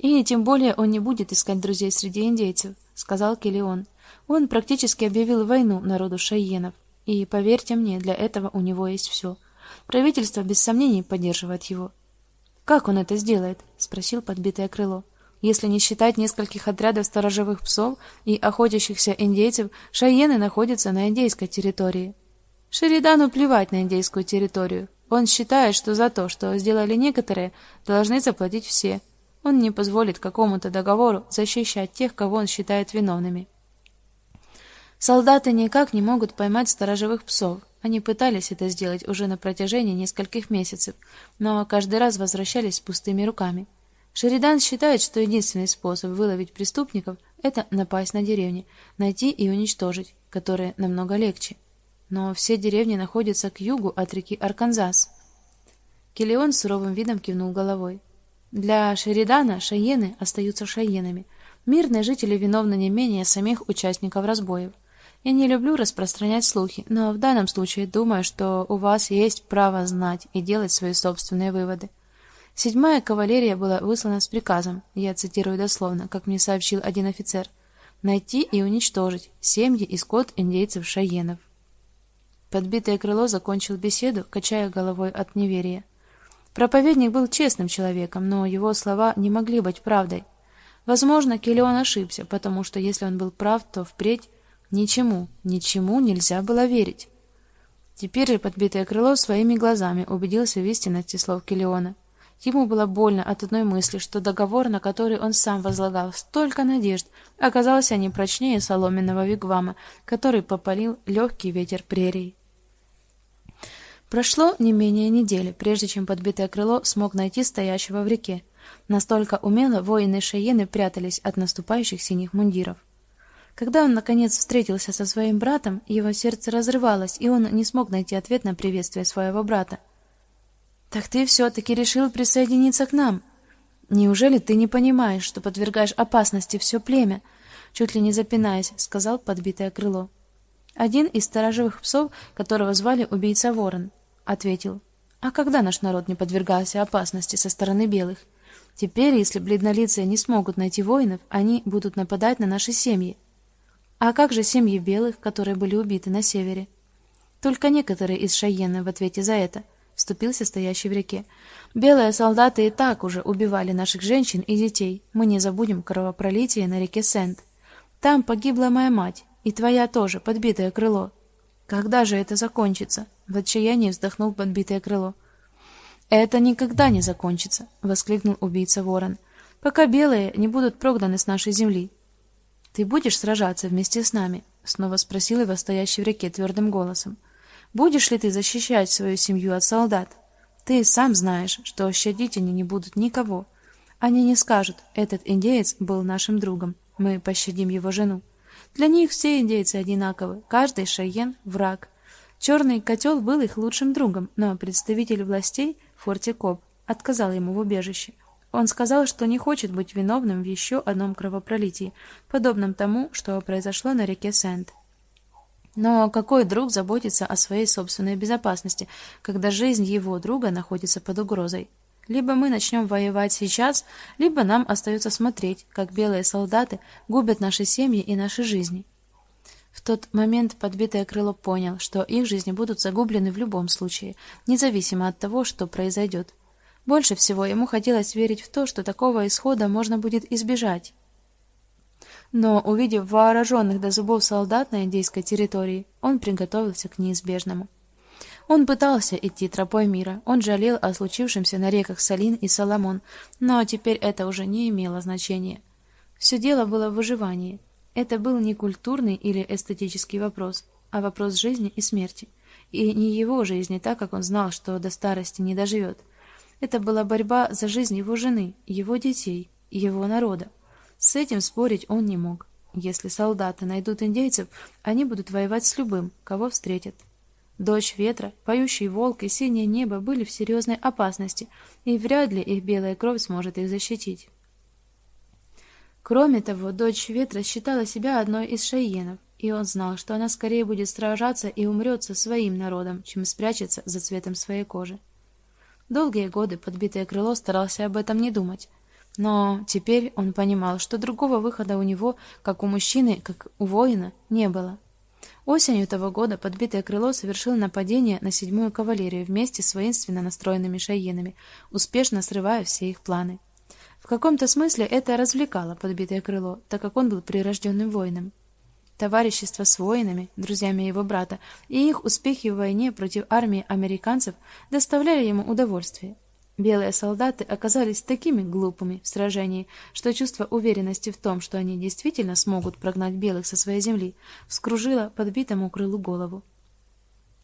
И тем более он не будет искать друзей среди индейцев, сказал Килион. Он практически объявил войну народу шайенов, и поверьте мне, для этого у него есть все — Правительство без сомнений поддерживает его. Как он это сделает? спросил подбитое крыло. Если не считать нескольких отрядов сторожевых псов и охотящихся индейцев, шайены находятся на индейской территории. Шеридану плевать на индейскую территорию. Он считает, что за то, что сделали некоторые, должны заплатить все. Он не позволит какому-то договору защищать тех, кого он считает виновными. Солдаты никак не могут поймать сторожевых псов, они пытались это сделать уже на протяжении нескольких месяцев, но каждый раз возвращались с пустыми руками. Шеридан считает, что единственный способ выловить преступников это напасть на деревни, найти и уничтожить, которые намного легче. Но все деревни находятся к югу от реки Арканзас. Килеон суровым видом кивнул головой. Для Шеридана шаены остаются шаенами. Мирные жители виновны не менее самих участников разбоев. Я не люблю распространять слухи, но в данном случае думаю, что у вас есть право знать и делать свои собственные выводы. Седьмая кавалерия была выслана с приказом, я цитирую дословно, как мне сообщил один офицер, найти и уничтожить семьи и скот индейцев Шайенов. Подбитое крыло закончил беседу, качая головой от неверия. Проповедник был честным человеком, но его слова не могли быть правдой. Возможно, Келеон ошибся, потому что если он был прав, то впредь ничему, ничему нельзя было верить. Теперь же подбитое крыло своими глазами убедился в истинности слов Келеона. Ему было больно от одной мысли, что договор, на который он сам возлагал столько надежд, оказался не прочнее соломенного вигвама, который попалил легкий ветер прерий. Прошло не менее недели, прежде чем подбитое крыло смог найти стоящего в реке. Настолько умело воины Шаены прятались от наступающих синих мундиров. Когда он наконец встретился со своим братом, его сердце разрывалось, и он не смог найти ответ на приветствие своего брата. Так ты все таки решил присоединиться к нам? Неужели ты не понимаешь, что подвергаешь опасности все племя? Чуть ли не запинаясь, сказал подбитое крыло. Один из сторожевых псов, которого звали убийца Ворон, ответил: "А когда наш народ не подвергался опасности со стороны белых? Теперь, если бледнолицые не смогут найти воинов, они будут нападать на наши семьи. А как же семьи белых, которые были убиты на севере? Только некоторые из Шайена в ответе за это вступился стоящий в реке. Белые солдаты и так уже убивали наших женщин и детей. Мы не забудем кровопролитие на реке Сент. Там погибла моя мать, и твоя тоже, подбитое крыло. Когда же это закончится? В отчаянии вздохнул подбитое крыло. Это никогда не закончится, воскликнул убийца Ворон. Пока белые не будут прогнаны с нашей земли. Ты будешь сражаться вместе с нами? снова спросил его стоящий в реке твердым голосом. Будешь ли ты защищать свою семью от солдат? Ты сам знаешь, что щадить они не будут никого. Они не скажут: "Этот индеец был нашим другом, мы пощадим его жену". Для них все индейцы одинаковы, каждый шайен враг. Черный котел был их лучшим другом, но представитель властей Форти Коб отказал ему в убежище. Он сказал, что не хочет быть виновным в еще одном кровопролитии, подобном тому, что произошло на реке Сент. Но какой друг заботится о своей собственной безопасности, когда жизнь его друга находится под угрозой? Либо мы начнем воевать сейчас, либо нам остается смотреть, как белые солдаты губят наши семьи и наши жизни. В тот момент подбитое крыло понял, что их жизни будут загублены в любом случае, независимо от того, что произойдет. Больше всего ему хотелось верить в то, что такого исхода можно будет избежать. Но, увидев вооруженных до зубов солдат на индейской территории, он приготовился к неизбежному. Он пытался идти тропой мира. Он жалел о случившемся на реках Салин и Соломон, но теперь это уже не имело значения. Все дело было в выживании. Это был не культурный или эстетический вопрос, а вопрос жизни и смерти. И не его жизни, так как он знал, что до старости не доживет. Это была борьба за жизнь его жены, его детей, его народа. С этим спорить он не мог. Если солдаты найдут индейцев, они будут воевать с любым, кого встретят. Дождь ветра, поющий волк и синее небо были в серьезной опасности, и вряд ли их белая кровь сможет их защитить. Кроме того, дочь ветра считала себя одной из шайенов, и он знал, что она скорее будет сражаться и умрет со своим народом, чем спрячется за цветом своей кожи. Долгие годы подбитое крыло старался об этом не думать. Но теперь он понимал, что другого выхода у него, как у мужчины, как у воина, не было. Осенью того года подбитое крыло совершило нападение на седьмую кавалерию вместе с воинственно настроенными шаенами, успешно срывая все их планы. В каком-то смысле это развлекало подбитое крыло, так как он был прирожденным воином. Товарищество с воинами, друзьями его брата, и их успехи в войне против армии американцев доставляли ему удовольствие. Белые солдаты оказались такими глупыми в сражении, что чувство уверенности в том, что они действительно смогут прогнать белых со своей земли, вскружило подбитому крылу голову.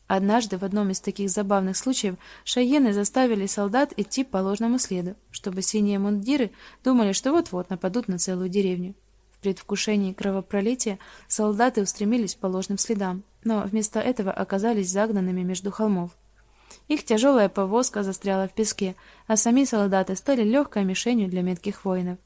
Однажды в одном из таких забавных случаев шаены заставили солдат идти по ложному следу, чтобы синие мундиры думали, что вот-вот нападут на целую деревню. В предвкушении кровопролития солдаты устремились по ложным следам, но вместо этого оказались загнанными между холмов. Их тяжелая повозка застряла в песке, а сами солдаты стали легкой мишенью для метких воинов.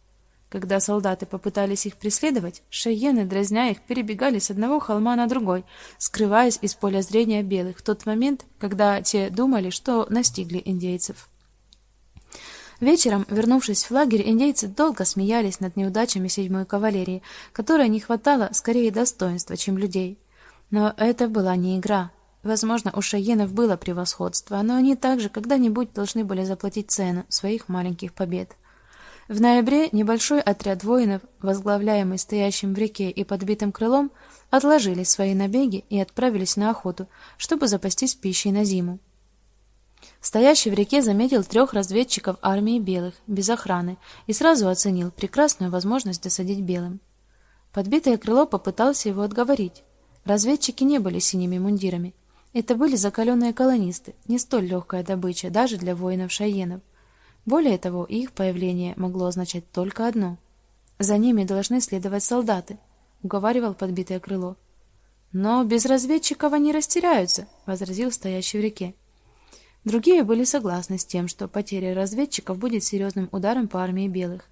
Когда солдаты попытались их преследовать, шайены, дразня их, перебегали с одного холма на другой, скрываясь из поля зрения белых в тот момент, когда те думали, что настигли индейцев. Вечером, вернувшись в лагерь, индейцы долго смеялись над неудачами седьмой кавалерии, которой не хватало скорее достоинства, чем людей. Но это была не игра. Возможно, у шаенов было превосходство, но они также когда-нибудь должны были заплатить цену своих маленьких побед. В ноябре небольшой отряд воинов, возглавляемый стоящим в реке и подбитым крылом, отложили свои набеги и отправились на охоту, чтобы запастись пищей на зиму. Стоящий в реке заметил трех разведчиков армии белых, без охраны, и сразу оценил прекрасную возможность досадить белым. Подбитое крыло попытался его отговорить. Разведчики не были синими мундирами. Это были закаленные колонисты, не столь легкая добыча даже для воинов-шаенов. Более того, их появление могло означать только одно: за ними должны следовать солдаты, уговаривал подбитое крыло. Но без разведчиков они растеряются, возразил стоящий в реке. Другие были согласны с тем, что потеря разведчиков будет серьезным ударом по армии белых.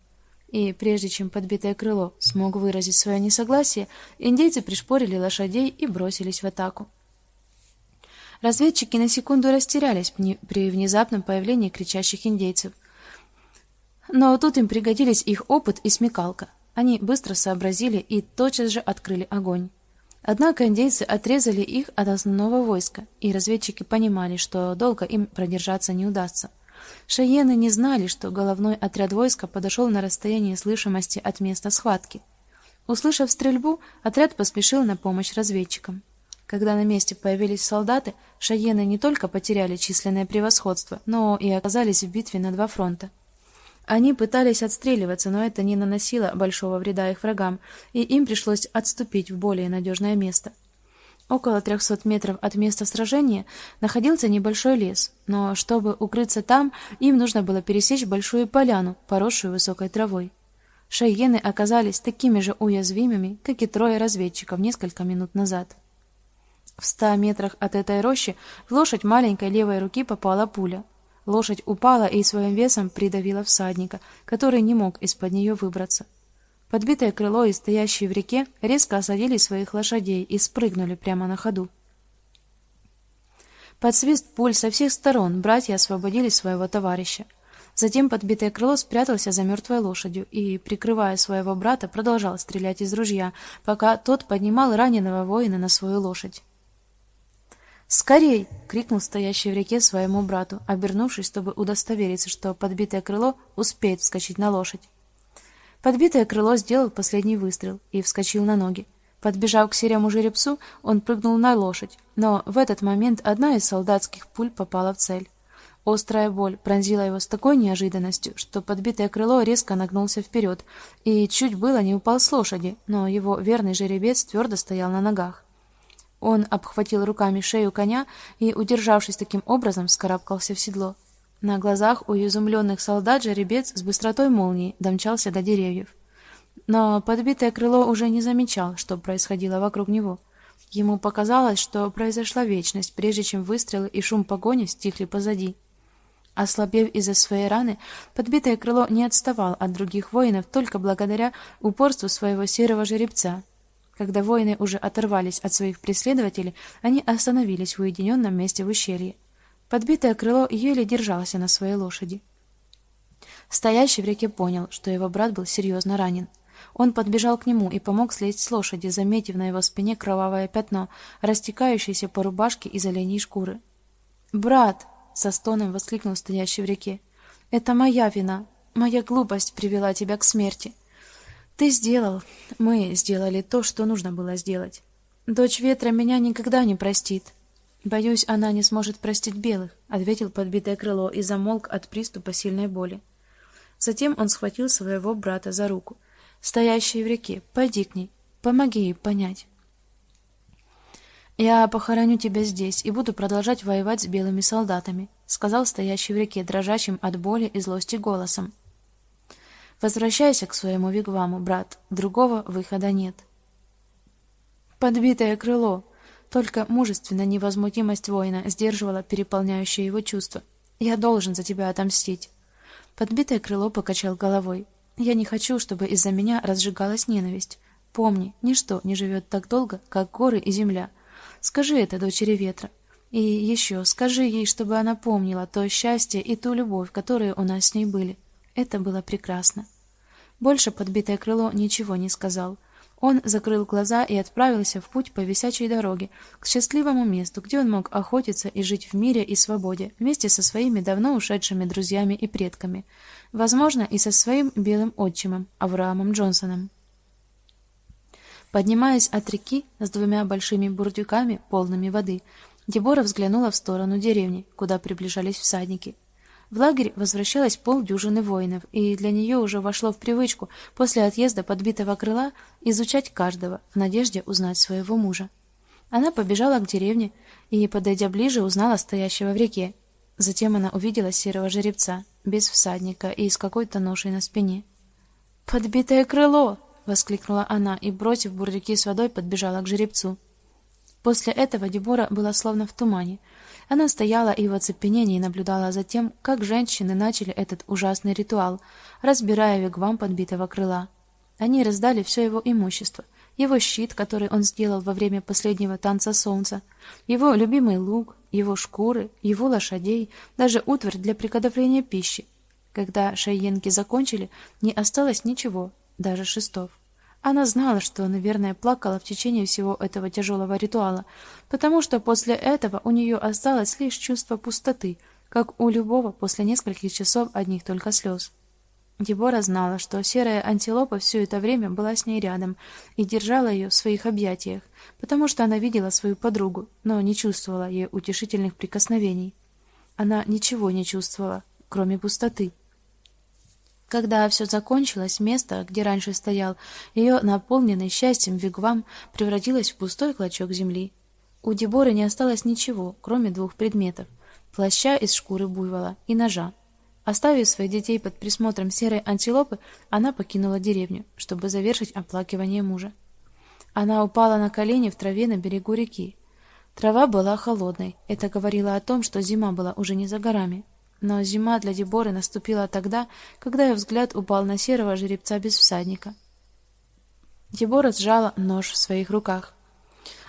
И прежде чем подбитое крыло смог выразить свое несогласие, индейцы пришпорили лошадей и бросились в атаку. Разведчики на секунду растерялись при внезапном появлении кричащих индейцев. Но тут им пригодились их опыт и смекалка. Они быстро сообразили и тотчас же открыли огонь. Однако индейцы отрезали их от основного войска, и разведчики понимали, что долго им продержаться не удастся. Шаены не знали, что головной отряд войска подошел на расстояние слышимости от места схватки. Услышав стрельбу, отряд поспешил на помощь разведчикам. Когда на месте появились солдаты, шаены не только потеряли численное превосходство, но и оказались в битве на два фронта. Они пытались отстреливаться, но это не наносило большого вреда их врагам, и им пришлось отступить в более надежное место. Около трехсот метров от места сражения находился небольшой лес, но чтобы укрыться там, им нужно было пересечь большую поляну, поросшую высокой травой. Шайены оказались такими же уязвимыми, как и трое разведчиков несколько минут назад. В ста метрах от этой рощи в лошадь маленькой левой руки попала пуля. Лошадь упала и своим весом придавила всадника, который не мог из-под нее выбраться. Подбитое крыло и стоящие в реке резко осадили своих лошадей и спрыгнули прямо на ходу. Под свист пуль со всех сторон братья освободили своего товарища. Затем подбитое крыло спрятался за мертвой лошадью и, прикрывая своего брата, продолжал стрелять из ружья, пока тот поднимал раненого воина на свою лошадь. «Скорей!» — крикнул стоящий в реке своему брату, обернувшись, чтобы удостовериться, что подбитое крыло успеет вскочить на лошадь. Подбитое крыло сделал последний выстрел и вскочил на ноги. Подбежав к серому жеребцу, он прыгнул на лошадь, но в этот момент одна из солдатских пуль попала в цель. Острая боль пронзила его с такой неожиданностью, что подбитое крыло резко нагнулся вперед и чуть было не упал с лошади, но его верный жеребец твердо стоял на ногах. Он обхватил руками шею коня и, удержавшись таким образом, вскарабкался в седло. На глазах у изумленных солдат жеребец с быстротой молнии домчался до деревьев. Но подбитое крыло уже не замечал, что происходило вокруг него. Ему показалось, что произошла вечность, прежде чем выстрелы и шум погони стихли позади. Ослабев из-за своей раны, подбитое крыло не отставал от других воинов только благодаря упорству своего серого жеребца, когда воины уже оторвались от своих преследователей, они остановились в уединенном месте в ущелье. Подбитое крыло еле держалось на своей лошади. Стоящий в реке понял, что его брат был серьезно ранен. Он подбежал к нему и помог слезть с лошади, заметив на его спине кровавое пятно, растекающееся по рубашке из оленьей шкуры. "Брат!" со стоном воскликнул стоящий в реке. "Это моя вина. Моя глупость привела тебя к смерти. Ты сделал, мы сделали то, что нужно было сделать. Дочь ветра меня никогда не простит. Боюсь, она не сможет простить белых, ответил подбитое крыло и замолк от приступа сильной боли. Затем он схватил своего брата за руку, стоящий в реке. Пойди к ней, помоги ей понять. Я похороню тебя здесь и буду продолжать воевать с белыми солдатами, сказал стоящий в реке дрожащим от боли и злости голосом. Возвращайся к своему вигваму, брат. Другого выхода нет. Подбитое крыло. Только мужественная невозмутимость воина сдерживала переполняющее его чувства. Я должен за тебя отомстить. Подбитое крыло покачал головой. Я не хочу, чтобы из-за меня разжигалась ненависть. Помни, ничто не живет так долго, как горы и земля. Скажи это дочери ветра. И еще скажи ей, чтобы она помнила то счастье и ту любовь, которые у нас с ней были. Это было прекрасно. Больше подбитое крыло ничего не сказал. Он закрыл глаза и отправился в путь по висячей дороге к счастливому месту, где он мог охотиться и жить в мире и свободе вместе со своими давно ушедшими друзьями и предками, возможно, и со своим белым отчимом Авраамом Джонсоном. Поднимаясь от реки с двумя большими бурдюками, полными воды, Дебора взглянула в сторону деревни, куда приближались всадники. В лагерь возвращалось полдюжины воинов, и для нее уже вошло в привычку после отъезда подбитого крыла изучать каждого в надежде узнать своего мужа. Она побежала к деревне и, подойдя ближе, узнала стоящего в реке. Затем она увидела серого жеребца, без всадника и с какой-то ношей на спине. "Подбитое крыло!" воскликнула она и, бросив бурдюки с водой, подбежала к жеребцу. После этого Дебора была словно в тумане. Она стояла и в оцепенении наблюдала за тем, как женщины начали этот ужасный ритуал, разбирая вигвам подбитого крыла. Они раздали все его имущество: его щит, который он сделал во время последнего танца солнца, его любимый лук, его шкуры, его лошадей, даже утварь для приготовления пищи. Когда шайенки закончили, не осталось ничего, даже шестов. Она знала, что, наверное, плакала в течение всего этого тяжелого ритуала, потому что после этого у нее осталось лишь чувство пустоты, как у любого после нескольких часов одних только слез. Дебора знала, что серая антилопа все это время была с ней рядом и держала ее в своих объятиях, потому что она видела свою подругу, но не чувствовала ее утешительных прикосновений. Она ничего не чувствовала, кроме пустоты. Когда все закончилось, место, где раньше стоял ее наполненный счастьем вигвам, превратилось в пустой клочок земли. У Деборы не осталось ничего, кроме двух предметов: плаща из шкуры буйвола и ножа. Оставив своих детей под присмотром серой антилопы, она покинула деревню, чтобы завершить оплакивание мужа. Она упала на колени в траве на берегу реки. Трава была холодной. Это говорило о том, что зима была уже не за горами. Но зима для Деборы наступила тогда, когда ее взгляд упал на серого жеребца без всадника. Дебора сжала нож в своих руках.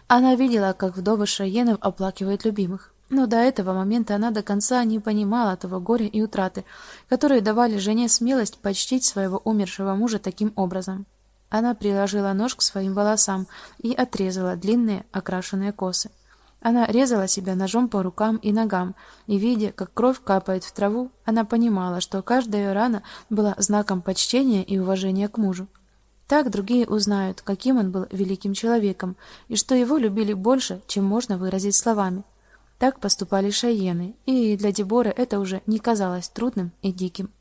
Она видела, как вдовы Шаенов оплакивают любимых, но до этого момента она до конца не понимала того горя и утраты, которые давали жене смелость почтить своего умершего мужа таким образом. Она приложила нож к своим волосам и отрезала длинные окрашенные косы. Она резала себя ножом по рукам и ногам, и видя, как кровь капает в траву, она понимала, что каждая ее рана была знаком почтения и уважения к мужу. Так другие узнают, каким он был великим человеком, и что его любили больше, чем можно выразить словами. Так поступали шайены, и для Деборы это уже не казалось трудным и диким.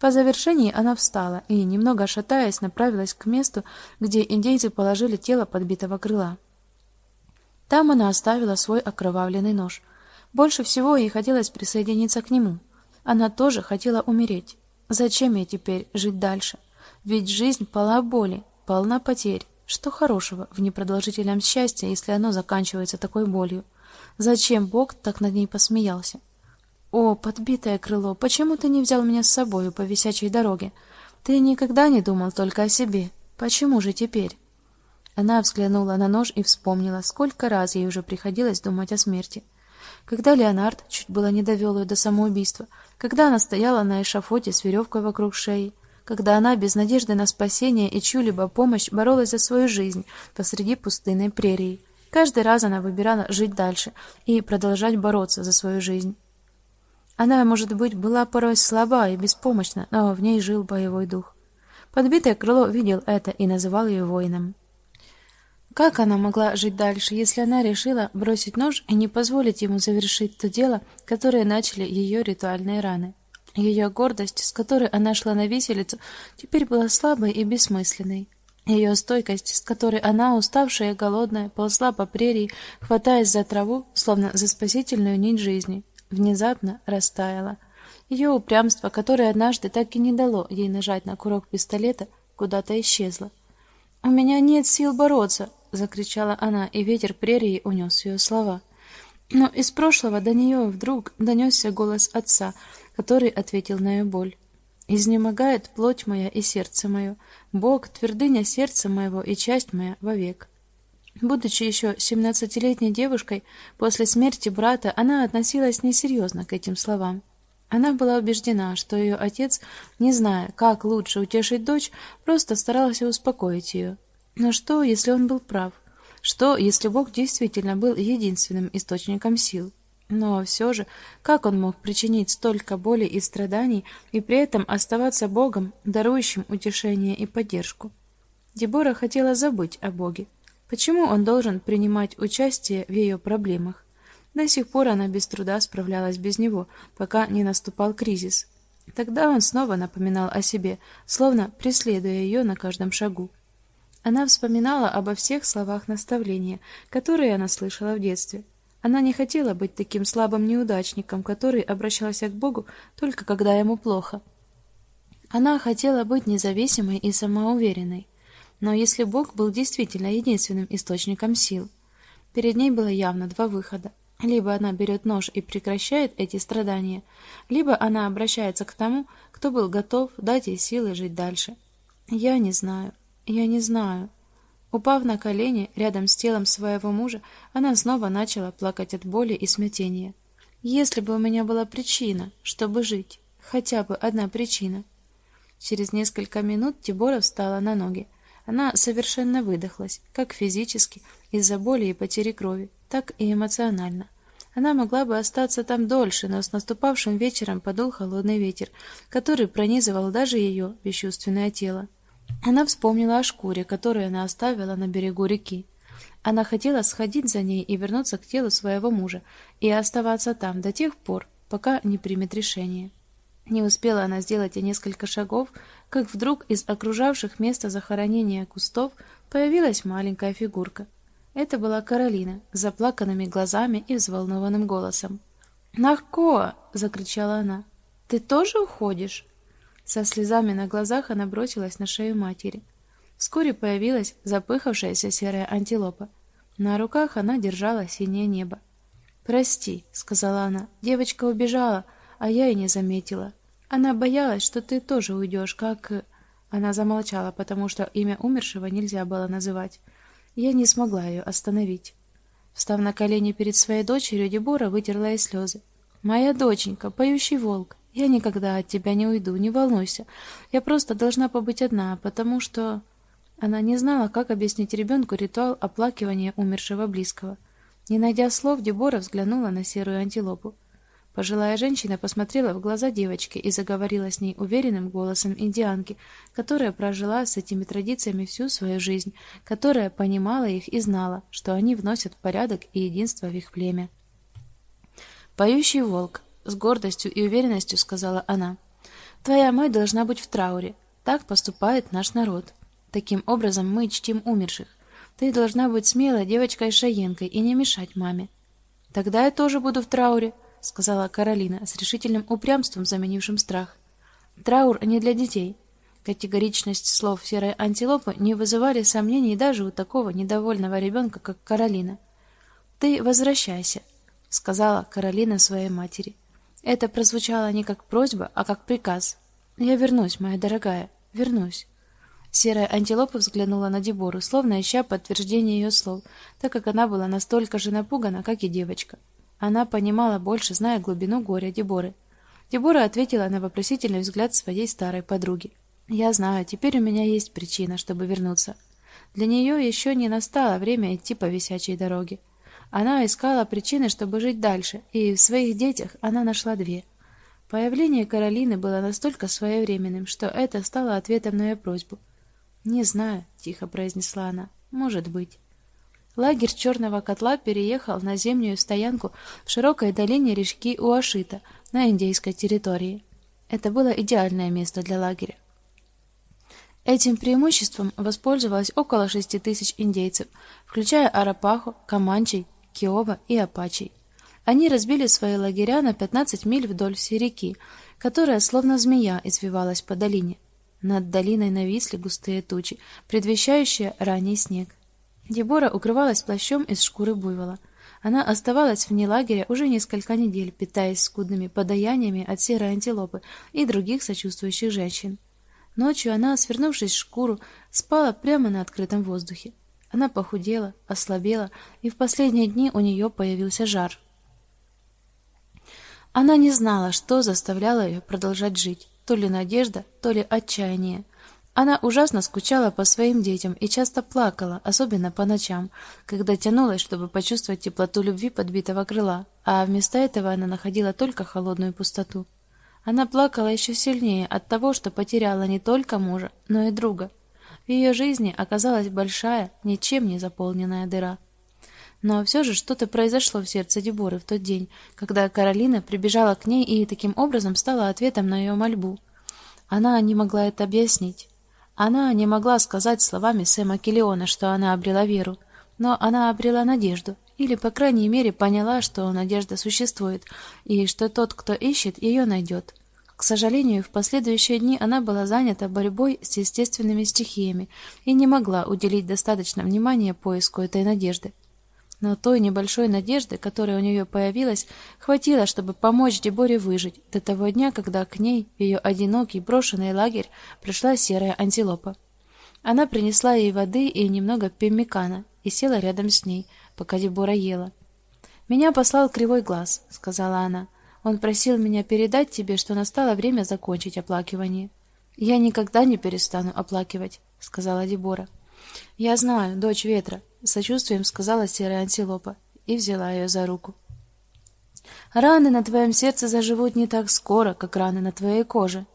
По завершении она встала и, немного шатаясь, направилась к месту, где индейцы положили тело подбитого крыла. Там она оставила свой окровавленный нож. Больше всего ей хотелось присоединиться к нему. Она тоже хотела умереть. Зачем ей теперь жить дальше? Ведь жизнь полна боли, полна потерь. Что хорошего в непродолжительном счастье, если оно заканчивается такой болью? Зачем Бог так над ней посмеялся? О, подбитое крыло, почему ты не взял меня с собой по висячей дороге? Ты никогда не думал только о себе. Почему же теперь? Она взглянула на нож и вспомнила, сколько раз ей уже приходилось думать о смерти. Когда Леонард чуть было не довел ее до самоубийства, когда она стояла на эшафоте с веревкой вокруг шеи, когда она без надежды на спасение и чью-либо помощь боролась за свою жизнь посреди пустынной прерии. Каждый раз она выбирала жить дальше и продолжать бороться за свою жизнь. Она, может быть, была порой слаба и беспомощна, но в ней жил боевой дух. Подбитое крыло видел это и называл ее воином. Как она могла жить дальше, если она решила бросить нож и не позволить ему завершить то дело, которое начали ее ритуальные раны? Ее гордость, с которой она шла на виселицу, теперь была слабой и бессмысленной. Ее стойкость, с которой она, уставшая и голодная, ползла по прерии, хватаясь за траву, словно за спасительную нить жизни, внезапно растаяла. Ее упрямство, которое однажды так и не дало ей нажать на курок пистолета, куда-то исчезло. У меня нет сил бороться, закричала она, и ветер прерии унес ее слова. Но из прошлого до нее вдруг донесся голос отца, который ответил на ее боль. Изнемогает плоть моя и сердце мое. Бог твердыня сердца моего и часть моя вовек. Будучи еще семнадцатилетней девушкой, после смерти брата она относилась несерьезно к этим словам. Она была убеждена, что ее отец, не зная, как лучше утешить дочь, просто старался успокоить ее. Но что, если он был прав? Что, если Бог действительно был единственным источником сил? Но все же, как он мог причинить столько боли и страданий и при этом оставаться Богом, дарующим утешение и поддержку? Дебора хотела забыть о Боге. Почему он должен принимать участие в ее проблемах? До сих пор она без труда справлялась без него, пока не наступал кризис. Тогда он снова напоминал о себе, словно преследуя ее на каждом шагу. Она вспоминала обо всех словах наставления, которые она слышала в детстве. Она не хотела быть таким слабым неудачником, который обращался к Богу только когда ему плохо. Она хотела быть независимой и самоуверенной. Но если Бог был действительно единственным источником сил, перед ней было явно два выхода. Либо она берет нож и прекращает эти страдания, либо она обращается к тому, кто был готов дать ей силы жить дальше. Я не знаю. Я не знаю. Упав на колени рядом с телом своего мужа, она снова начала плакать от боли и смятения. Если бы у меня была причина, чтобы жить, хотя бы одна причина. Через несколько минут Тибора встала на ноги. Она совершенно выдохлась, как физически из-за боли и потери крови, так и эмоционально. Она могла бы остаться там дольше, но с наступавшим вечером подул холодный ветер, который пронизывал даже ее бесчувственное тело. Она вспомнила о шкуре, которую она оставила на берегу реки. Она хотела сходить за ней и вернуться к телу своего мужа и оставаться там до тех пор, пока не примет решение. Не успела она сделать и несколько шагов, как вдруг из окружавших место захоронения кустов появилась маленькая фигурка. Это была Каролина с заплаканными глазами и взволнованным голосом. "Нахко!" закричала она. "Ты тоже уходишь?" Со слезами на глазах она бросилась на шею матери. Вскоре появилась запыхавшаяся серая антилопа. На руках она держала синее небо. "Прости", сказала она. "Девочка убежала, а я и не заметила. Она боялась, что ты тоже уйдешь, как Она замолчала, потому что имя умершего нельзя было называть. Я не смогла ее остановить. Встав на колени перед своей дочерью, Дебора вытерла ей слезы. Моя доченька, поющий волк, я никогда от тебя не уйду, не волнуйся. Я просто должна побыть одна, потому что она не знала, как объяснить ребенку ритуал оплакивания умершего близкого. Не найдя слов, Дебора взглянула на серую антилопу. Пожилая женщина посмотрела в глаза девочки и заговорила с ней уверенным голосом индианки, которая прожила с этими традициями всю свою жизнь, которая понимала их и знала, что они вносят порядок и единство в их племя. Поющий волк, с гордостью и уверенностью сказала она. Твоя мать должна быть в трауре. Так поступает наш народ. Таким образом мы чтим умерших. Ты должна быть смелой девочкой-шаенкой и не мешать маме. Тогда я тоже буду в трауре, сказала Каролина с решительным упрямством, заменившим страх. Траур не для детей. Категоричность слов серой антилопы не вызывали сомнений даже у такого недовольного ребенка, как Каролина. Ты возвращайся, сказала Каролина своей матери. Это прозвучало не как просьба, а как приказ. Я вернусь, моя дорогая, вернусь. Серая антилопа взглянула на Дебору, словно ища подтверждение ее слов, так как она была настолько же напугана, как и девочка. Она понимала больше, зная глубину горя Деборы. Дебора ответила на вопросительный взгляд своей старой подруги. Я знаю, теперь у меня есть причина, чтобы вернуться. Для нее еще не настало время идти по висячей дороге. Она искала причины, чтобы жить дальше, и в своих детях она нашла две. Появление Каролины было настолько своевременным, что это стало ответом на ее просьбу. "Не знаю", тихо произнесла она. "Может быть". Лагерь черного котла переехал на зимнюю стоянку в широкой долине речки Уашита на индейской территории. Это было идеальное место для лагеря. Этим преимуществом воспользовалось около шести тысяч индейцев, включая арапахо, команчей, киова и апачей. Они разбили свои лагеря на 15 миль вдоль всей реки, которая словно змея извивалась по долине. Над долиной нависли густые тучи, предвещающие ранний снег. Дебора укрывалась плащом из шкуры буйвола. Она оставалась вне лагеря уже несколько недель, питаясь скудными подаяниями от серой антилопы и других сочувствующих женщин. Ночью она, свернувшись в шкуру, спала прямо на открытом воздухе. Она похудела, ослабела, и в последние дни у нее появился жар. Она не знала, что заставляло ее продолжать жить, то ли надежда, то ли отчаяние. Она ужасно скучала по своим детям и часто плакала, особенно по ночам, когда тянулась, чтобы почувствовать теплоту любви подбитого крыла, а вместо этого она находила только холодную пустоту. Она плакала еще сильнее от того, что потеряла не только мужа, но и друга. В ее жизни оказалась большая, ничем не заполненная дыра. Но все же что-то произошло в сердце Деборы в тот день, когда Каролина прибежала к ней и таким образом стала ответом на ее мольбу. Она не могла это объяснить. Она не могла сказать словами Сэма Киллиона, что она обрела веру, но она обрела надежду, или, по крайней мере, поняла, что надежда существует, и что тот, кто ищет, ее найдет. К сожалению, в последующие дни она была занята борьбой с естественными стихиями и не могла уделить достаточно внимания поиску этой надежды. Но той небольшой надежды, которая у нее появилась, хватило, чтобы помочь Деборе выжить до того дня, когда к ней в ее одинокий брошенный лагерь пришла серая антилопа. Она принесла ей воды и немного пеммикана и села рядом с ней, пока Дебора ела. Меня послал кривой глаз, сказала она. Он просил меня передать тебе, что настало время закончить оплакивание. Я никогда не перестану оплакивать, сказала Дебора. Я знаю, дочь ветра, сочувствием сказала серая антилопа и взяла ее за руку. Раны на твоем сердце заживут не так скоро, как раны на твоей коже.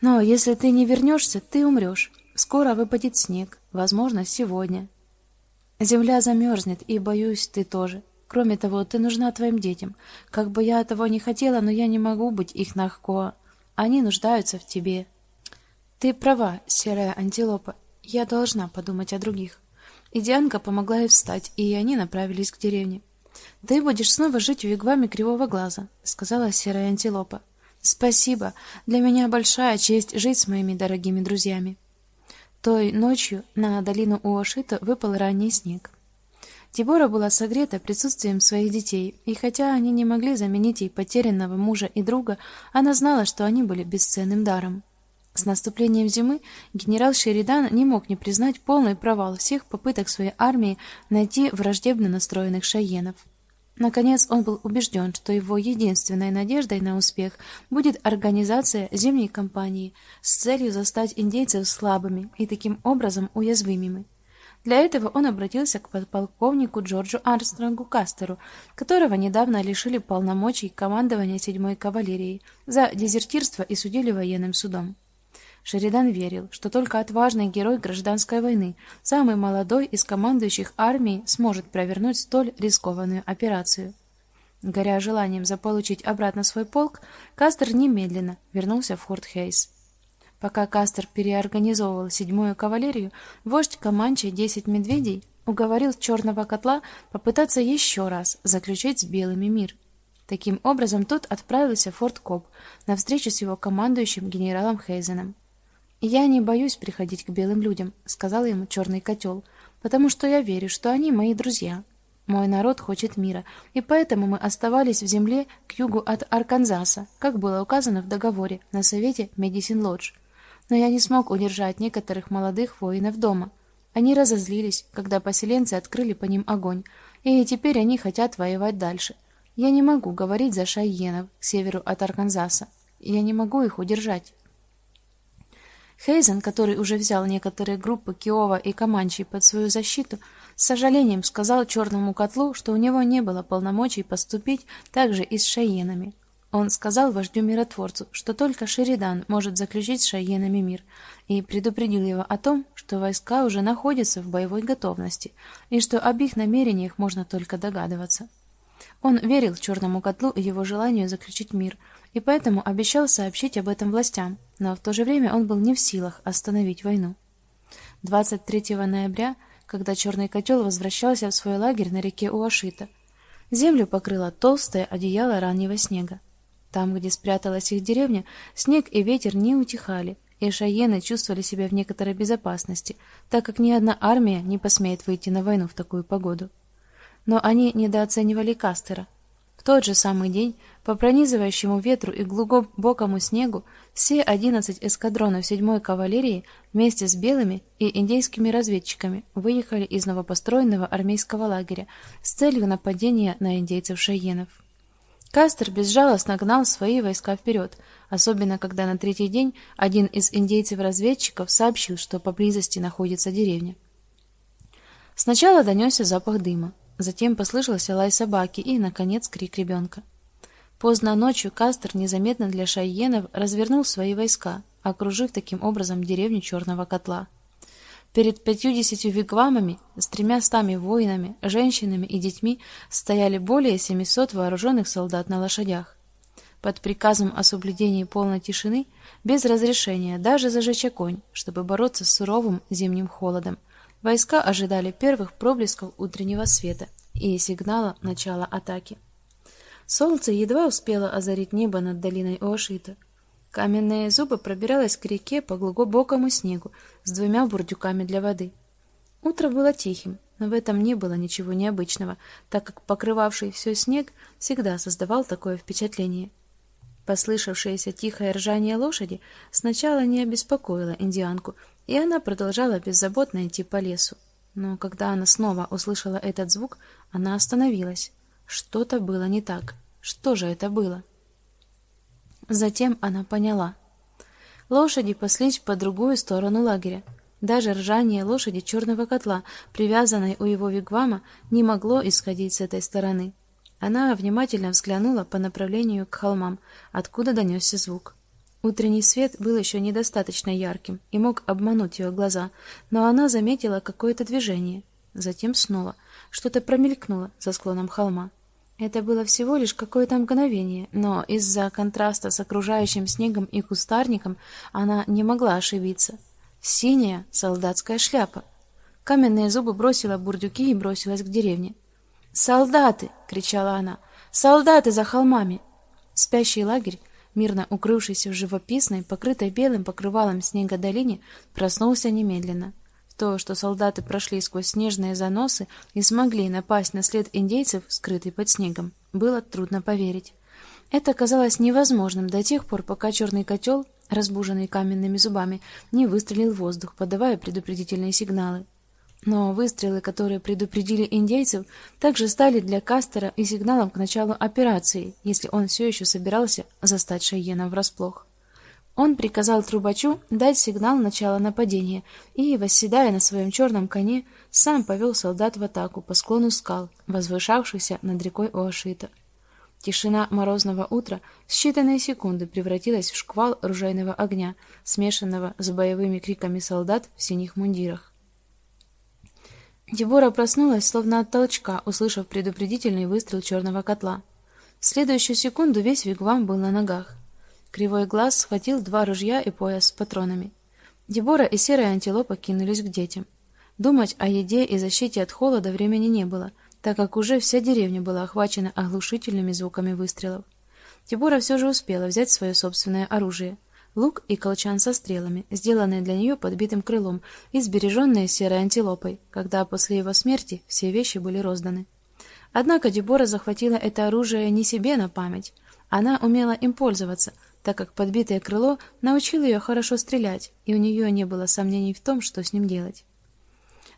Но если ты не вернешься, ты умрешь. Скоро выпадет снег, возможно, сегодня. Земля замерзнет, и боюсь, ты тоже. Кроме того, ты нужна твоим детям. Как бы я этого не хотела, но я не могу быть их нахко. Они нуждаются в тебе. Ты права, серая антилопа. Я должна подумать о других. И Дианка помогла ей встать, и они направились к деревне. Ты будешь снова жить в вигваме Кривого Глаза, сказала серая антилопа. Спасибо. Для меня большая честь жить с моими дорогими друзьями. Той ночью на долину Уошита выпал ранний снег. Дебора была согрета присутствием своих детей, и хотя они не могли заменить ей потерянного мужа и друга, она знала, что они были бесценным даром. С наступлением зимы генерал Шеридан не мог не признать полный провал всех попыток своей армии найти враждебно настроенных шайенов. Наконец он был убежден, что его единственной надеждой на успех будет организация зимней кампании с целью застать индейцев слабыми и таким образом уязвимыми. Для этого он обратился к подполковнику Джорджу Армстронгу Кастеру, которого недавно лишили полномочий командования 7-й кавалерией за дезертирство и судили военным судом. Шеридан верил, что только отважный герой гражданской войны, самый молодой из командующих армией, сможет провернуть столь рискованную операцию. Горя желанием заполучить обратно свой полк, Кастер немедленно вернулся в Форт Хейс. Пока Кастер переорганизовывал седьмую кавалерию, вождь Команчи Десять Медведей уговорил Черного котла попытаться еще раз заключить с белыми мир. Таким образом, тот отправился в Форт Коб на встречу с его командующим генералом Хейзеном. "Я не боюсь приходить к белым людям", сказал ему черный котел, "потому что я верю, что они мои друзья. Мой народ хочет мира, и поэтому мы оставались в земле к югу от Арканзаса, как было указано в договоре на совете Медисин Лодж но я не смог удержать некоторых молодых воинов дома. Они разозлились, когда поселенцы открыли по ним огонь, и теперь они хотят воевать дальше. Я не могу говорить за шайенов к северу от Арканзаса. Я не могу их удержать. Хейзен, который уже взял некоторые группы Киова и Команчи под свою защиту, с сожалением сказал черному котлу, что у него не было полномочий поступить так же и с шайенами. Он сказал вождю-миротворцу, что только Шеридан может заключить с шайенами мир, и предупредил его о том, что войска уже находятся в боевой готовности и что об их намерениях можно только догадываться. Он верил черному котлу и его желанию заключить мир, и поэтому обещал сообщить об этом властям, но в то же время он был не в силах остановить войну. 23 ноября, когда черный котел возвращался в свой лагерь на реке Уашита, землю покрыло толстое одеяло раннего снега. Там, где спряталась их деревня, снег и ветер не утихали, и шаены чувствовали себя в некоторой безопасности, так как ни одна армия не посмеет выйти на войну в такую погоду. Но они недооценивали Кастера. В тот же самый день, по пронизывающему ветру и глубокому снегу, все 11 эскадронов 7-й кавалерии вместе с белыми и индейскими разведчиками выехали из новопостроенного армейского лагеря с целью нападения на индейцев-шайенов. Кастер безжалостно гнал свои войска вперед, особенно когда на третий день один из индейцев-разведчиков сообщил, что поблизости находится деревня. Сначала донесся запах дыма, затем послышался лай собаки и наконец крик ребенка. Поздно ночью Кастер незаметно для шайенов развернул свои войска, окружив таким образом деревню Черного котла. Перед пятьюдесятью вигвамами с тремя стами воинами, женщинами и детьми стояли более семисот вооруженных солдат на лошадях. Под приказом о соблюдении полной тишины, без разрешения даже зажечь огонь, чтобы бороться с суровым зимним холодом, войска ожидали первых проблесков утреннего света и сигнала начала атаки. Солнце едва успело озарить небо над долиной Оашита. Каменные зубы пробиралась к реке по глубокому снегу с двумя бурдюками для воды. Утро было тихим, но в этом не было ничего необычного, так как покрывавший все снег всегда создавал такое впечатление. Послышавшееся тихое ржание лошади сначала не обеспокоило индианку, и она продолжала беззаботно идти по лесу. Но когда она снова услышала этот звук, она остановилась. Что-то было не так. Что же это было? Затем она поняла. Лошади паслись по другую сторону лагеря. Даже ржание лошади черного котла, привязанной у его вигвама, не могло исходить с этой стороны. Она внимательно взглянула по направлению к холмам, откуда донесся звук. Утренний свет был еще недостаточно ярким и мог обмануть ее глаза, но она заметила какое-то движение. Затем снова что-то промелькнуло за склоном холма. Это было всего лишь какое-то мгновение, но из-за контраста с окружающим снегом и кустарником она не могла ошибиться. Синяя солдатская шляпа. Каменные зубы бросила бурдюки и бросилась к деревне. "Солдаты!" кричала она. "Солдаты за холмами!" Спящий лагерь, мирно укрывшийся в живописной, покрытой белым покрывалом снега долине, проснулся немедленно то, что солдаты прошли сквозь снежные заносы и смогли напасть на след индейцев, скрытый под снегом, было трудно поверить. Это казалось невозможным до тех пор, пока черный котел, разбуженный каменными зубами, не выстрелил в воздух, подавая предупредительные сигналы. Но выстрелы, которые предупредили индейцев, также стали для Кастера и сигналом к началу операции, если он все еще собирался застать Шайена врасплох. Он приказал трубачу дать сигнал начала нападения и, восседая на своем черном коне, сам повел солдат в атаку по склону скал, возвышавшихся над рекой Оашита. Тишина морозного утра в считанные секунды превратилась в шквал ружейного огня, смешанного с боевыми криками солдат в синих мундирах. Дебора проснулась словно от толчка, услышав предупредительный выстрел черного котла. В следующую секунду весь вигвам был на ногах. Кривой глаз схватил два ружья и пояс с патронами. Дебора и серая антилопа кинулись к детям. Думать о еде и защите от холода времени не было, так как уже вся деревня была охвачена оглушительными звуками выстрелов. Дебора все же успела взять свое собственное оружие: лук и колчан со стрелами, сделанные для нее подбитым крылом и сбереженные серой антилопой, когда после его смерти все вещи были розданы. Однако Дебора захватила это оружие не себе на память. Она умела им пользоваться, так как подбитое крыло научило ее хорошо стрелять, и у нее не было сомнений в том, что с ним делать.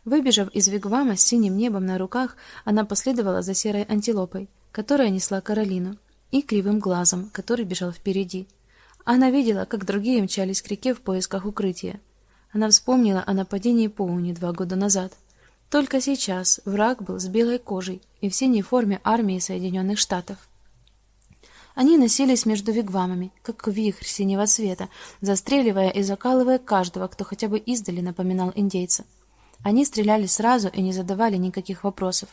Выбежав из вигвама с синим небом на руках, она последовала за серой антилопой, которая несла Каролину, и кривым глазом, который бежал впереди. Она видела, как другие мчались к реке в поисках укрытия. Она вспомнила о нападении Поуни два года назад. Только сейчас враг был с белой кожей и в синей форме армии Соединенных Штатов. Они носились между вигвамами, как вихрь синего цвета, застреливая и закалывая каждого, кто хотя бы издали напоминал индейца. Они стреляли сразу и не задавали никаких вопросов.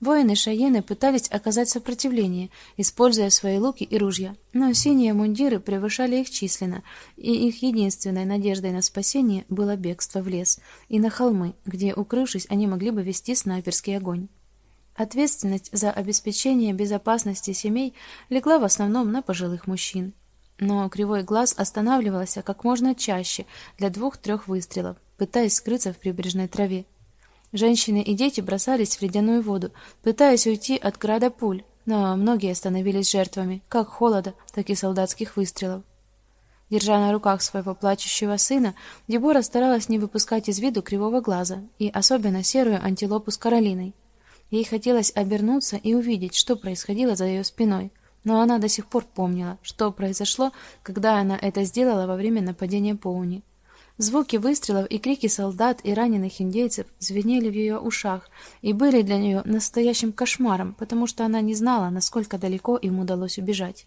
Воины Шаены пытались оказать сопротивление, используя свои луки и ружья, но синие мундиры превышали их численно, и их единственной надеждой на спасение было бегство в лес и на холмы, где, укрывшись, они могли бы вести снайперский огонь. Ответственность за обеспечение безопасности семей легла в основном на пожилых мужчин. Но кривой глаз останавливался как можно чаще для двух-трех выстрелов, пытаясь скрыться в прибрежной траве. Женщины и дети бросались в ледяную воду, пытаясь уйти от града пуль, но многие становились жертвами как холода, так и солдатских выстрелов. Держа на руках своего плачущего сына, Дебора старалась не выпускать из виду кривого глаза и особенно серую антилопу с Каролиной. Ей хотелось обернуться и увидеть, что происходило за ее спиной, но она до сих пор помнила, что произошло, когда она это сделала во время нападения Поуни. Звуки выстрелов и крики солдат и раненых индейцев звенели в ее ушах и были для нее настоящим кошмаром, потому что она не знала, насколько далеко им удалось убежать.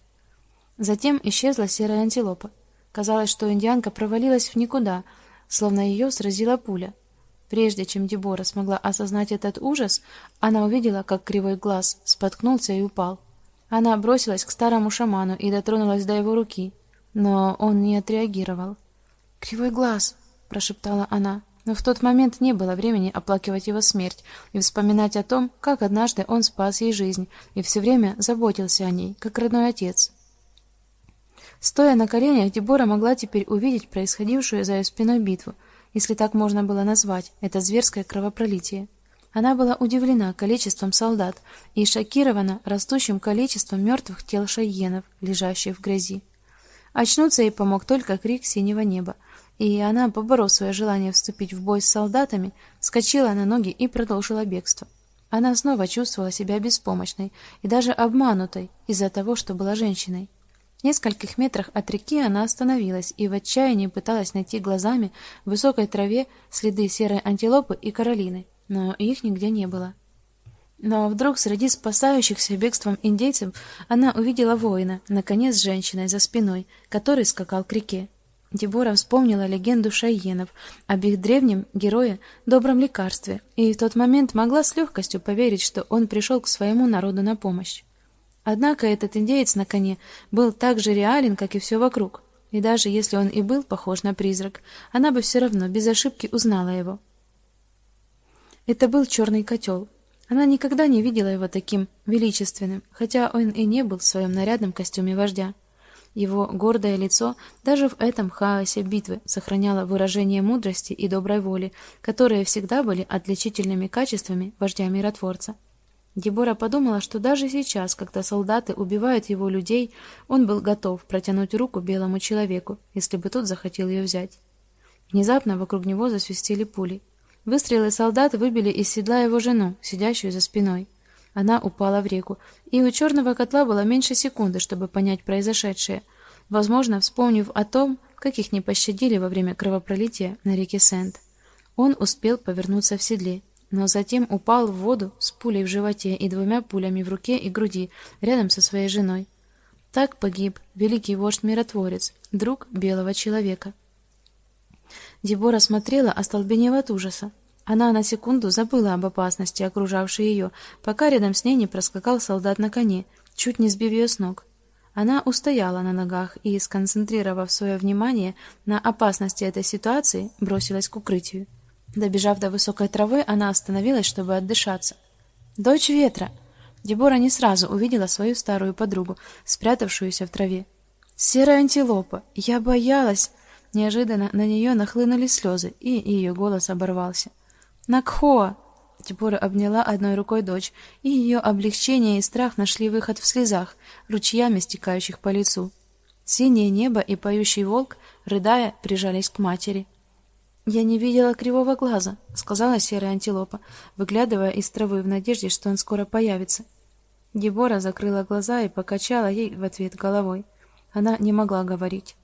Затем исчезла серая антилопа. Казалось, что индианка провалилась в никуда, словно ее сразила пуля. Прежде чем Дебора смогла осознать этот ужас, она увидела, как кривой глаз споткнулся и упал. Она бросилась к старому шаману и дотронулась до его руки, но он не отреагировал. "Кривой глаз", прошептала она. Но в тот момент не было времени оплакивать его смерть и вспоминать о том, как однажды он спас ей жизнь и все время заботился о ней, как родной отец. Стоя на коленях, Дебора могла теперь увидеть происходившую за ее спиной битву, если так можно было назвать это зверское кровопролитие. Она была удивлена количеством солдат и шокирована растущим количеством мертвых тел шайенов, лежащих в грязи. Очнуться ей помог только крик синего неба, и она, поборов свое желание вступить в бой с солдатами, вскочила на ноги и продолжила бегство. Она снова чувствовала себя беспомощной и даже обманутой из-за того, что была женщиной. Нескольких метрах от реки она остановилась и в отчаянии пыталась найти глазами в высокой траве следы серой антилопы и каролины, но их нигде не было. Но вдруг среди спасающихся бегством индейцев она увидела воина, наконец с женщиной за спиной, который скакал к реке. Дебора вспомнила легенду шайенов об их древнем герое, добром лекарстве, и в тот момент могла с легкостью поверить, что он пришел к своему народу на помощь. Однако этот индеец на коне был так же реален, как и все вокруг. И даже если он и был похож на призрак, она бы все равно без ошибки узнала его. Это был черный котел. Она никогда не видела его таким величественным, хотя он и не был в своем нарядном костюме вождя. Его гордое лицо даже в этом хаосе битвы сохраняло выражение мудрости и доброй воли, которые всегда были отличительными качествами вождя-миротворца. Дебора подумала, что даже сейчас, когда солдаты убивают его людей, он был готов протянуть руку белому человеку, если бы тот захотел ее взять. Внезапно вокруг него засвистели пули. Выстрелы солдат выбили из седла его жену, сидящую за спиной. Она упала в реку, и у черного котла было меньше секунды, чтобы понять произошедшее. Возможно, вспомнив о том, как их не пощадили во время кровопролития на реке Сент. Он успел повернуться в седле но затем упал в воду с пулей в животе и двумя пулями в руке и груди, рядом со своей женой. Так погиб великий вождь-миротворец, друг белого человека. Дебора смотрела, остолбенев от ужаса. Она на секунду забыла об опасности, окружавшей ее, пока рядом с ней не проскакал солдат на коне, чуть не сбив ее с ног. Она устояла на ногах и, сконцентрировав свое внимание на опасности этой ситуации, бросилась к укрытию. Добежав до высокой травы, она остановилась, чтобы отдышаться. Дочь ветра. Дебора не сразу увидела свою старую подругу, спрятавшуюся в траве. Серая антилопа. Я боялась. Неожиданно на нее нахлынули слезы, и ее голос оборвался. Накхоа. Дебора обняла одной рукой дочь, и ее облегчение и страх нашли выход в слезах, ручьями стекающих по лицу. Синее небо и поющий волк, рыдая, прижались к матери. Я не видела кривого глаза, сказала серая антилопа, выглядывая из травы в надежде, что он скоро появится. Дебора закрыла глаза и покачала ей в ответ головой. Она не могла говорить.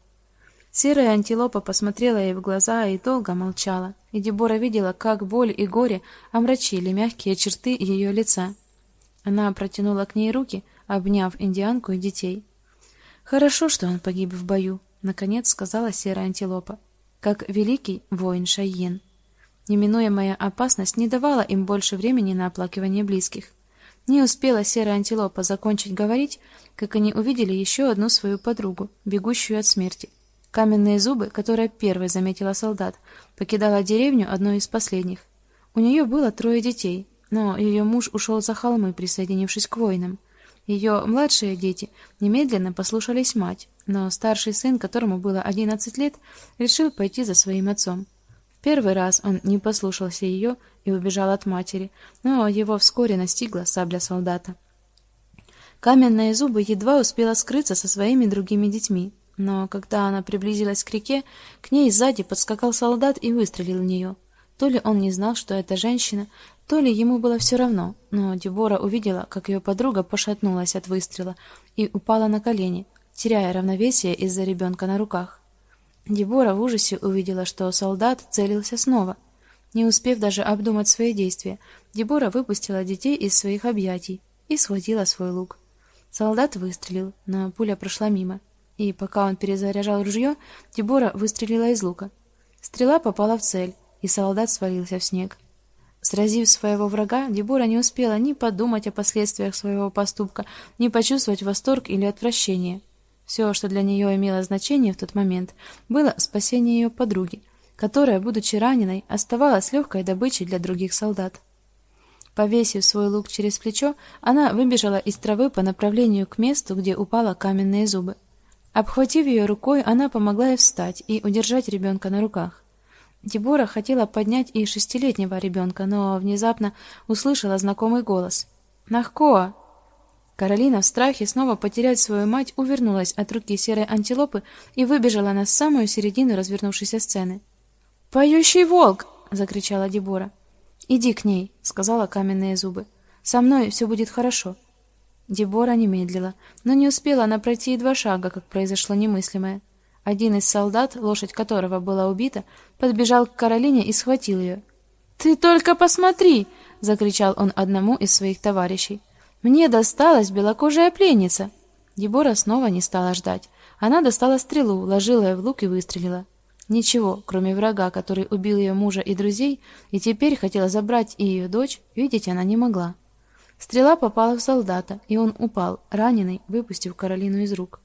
Серая антилопа посмотрела ей в глаза и долго молчала, и Дебора видела, как боль и горе омрачили мягкие черты ее лица. Она протянула к ней руки, обняв индианку и детей. Хорошо, что он погиб в бою, наконец сказала серая антилопа как великий воин Шайен. Неминуемая опасность не давала им больше времени на оплакивание близких. Не успела серая антилопа закончить говорить, как они увидели еще одну свою подругу, бегущую от смерти. Каменные зубы, которая первой заметила солдат, покидала деревню одной из последних. У нее было трое детей, но ее муж ушел за холмы, присоединившись к воинам. Ее младшие дети немедленно послушались мать, но старший сын, которому было одиннадцать лет, решил пойти за своим отцом. В первый раз он не послушался ее и убежал от матери, но его вскоре настигла сабля солдата. Каменные зубы едва успела скрыться со своими другими детьми, но когда она приблизилась к реке, к ней сзади подскакал солдат и выстрелил в нее. То ли он не знал, что это женщина, то ли ему было все равно, но Дебора увидела, как ее подруга пошатнулась от выстрела и упала на колени, теряя равновесие из-за ребенка на руках. Дебора в ужасе увидела, что солдат целился снова. Не успев даже обдумать свои действия, Дебора выпустила детей из своих объятий и схватила свой лук. Солдат выстрелил, но пуля прошла мимо, и пока он перезаряжал ружье, Дебора выстрелила из лука. Стрела попала в цель, и солдат свалился в снег. Сразив своего врага, Дебора не успела ни подумать о последствиях своего поступка, ни почувствовать восторг или отвращение. Все, что для нее имело значение в тот момент, было спасение ее подруги, которая, будучи раненой, оставалась легкой добычей для других солдат. Повесив свой лук через плечо, она выбежала из травы по направлению к месту, где упала каменные зубы. Обхватив ее рукой, она помогла ей встать и удержать ребенка на руках. Дебора хотела поднять и шестилетнего ребенка, но внезапно услышала знакомый голос. «Нахко!» Каролина в страхе снова потерять свою мать увернулась от руки серой антилопы и выбежала на самую середину развернувшейся сцены. «Поющий волк!» — закричала Дебора. «Иди к ней», — сказала каменные зубы. «Со мной все будет хорошо». Дебора не медлила, но не успела она пройти и два шага, как произошло немыслимое. Один из солдат, лошадь которого была убита, подбежал к Каролине и схватил ее. "Ты только посмотри!" закричал он одному из своих товарищей. "Мне досталась белокожая пленница". Дебора снова не стала ждать. Она достала стрелу, ложила ее в лук и выстрелила. Ничего, кроме врага, который убил ее мужа и друзей, и теперь хотела забрать и ее дочь, видеть она не могла. Стрела попала в солдата, и он упал, раненый, выпустив Каролину из рук.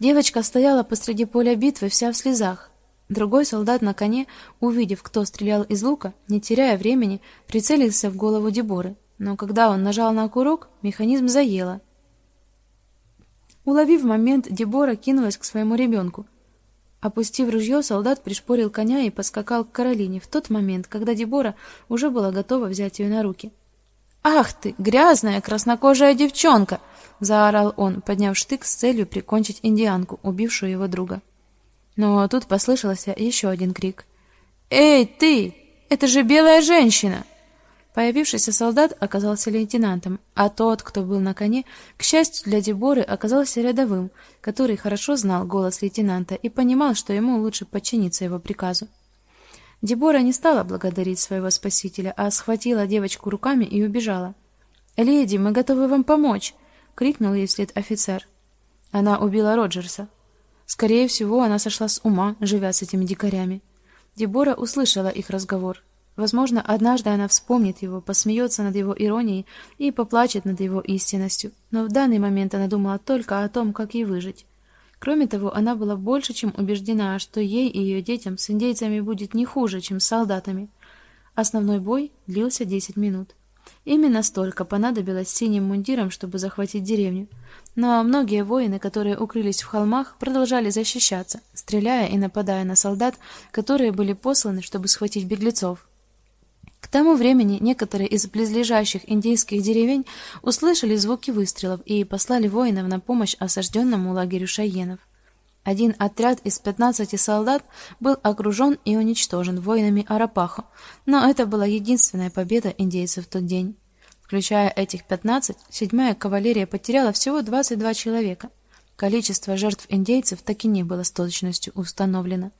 Девочка стояла посреди поля битвы, вся в слезах. Другой солдат на коне, увидев, кто стрелял из лука, не теряя времени, прицелился в голову Деборы. Но когда он нажал на курок, механизм заело. Уловив момент, Дебора кинулась к своему ребенку. Опустив ружье, солдат пришпорил коня и поскакал к Каролине в тот момент, когда Дебора уже была готова взять ее на руки. Ах ты, грязная краснокожая девчонка, заорал он, подняв штык с целью прикончить индианку, убившую его друга. Но тут послышался еще один крик. Эй, ты! Это же белая женщина! Появившийся солдат оказался лейтенантом, а тот, кто был на коне, к счастью для Деборы, оказался рядовым, который хорошо знал голос лейтенанта и понимал, что ему лучше подчиниться его приказу. Дебора не стала благодарить своего спасителя, а схватила девочку руками и убежала. "Леди, мы готовы вам помочь", крикнул ей вслед офицер. Она убила Роджерса. Скорее всего, она сошла с ума, живя с этими дикарями. Дебора услышала их разговор. Возможно, однажды она вспомнит его, посмеется над его иронией и поплачет над его истинностью. Но в данный момент она думала только о том, как ей выжить. Кроме того, она была больше чем убеждена, что ей и ее детям с индейцами будет не хуже, чем с солдатами. Основной бой длился 10 минут. Именно столько понадобилось синим мундирам, чтобы захватить деревню. Но многие воины, которые укрылись в холмах, продолжали защищаться, стреляя и нападая на солдат, которые были посланы, чтобы схватить беглецов. К тому времени некоторые из близлежащих индейских деревень услышали звуки выстрелов и послали воинов на помощь осажденному лагерю шайенов. Один отряд из 15 солдат был окружен и уничтожен воинами Арапахо, но это была единственная победа индейцев в тот день. Включая этих 15, седьмая кавалерия потеряла всего 22 человека. Количество жертв индейцев так и не было с точностью установлено.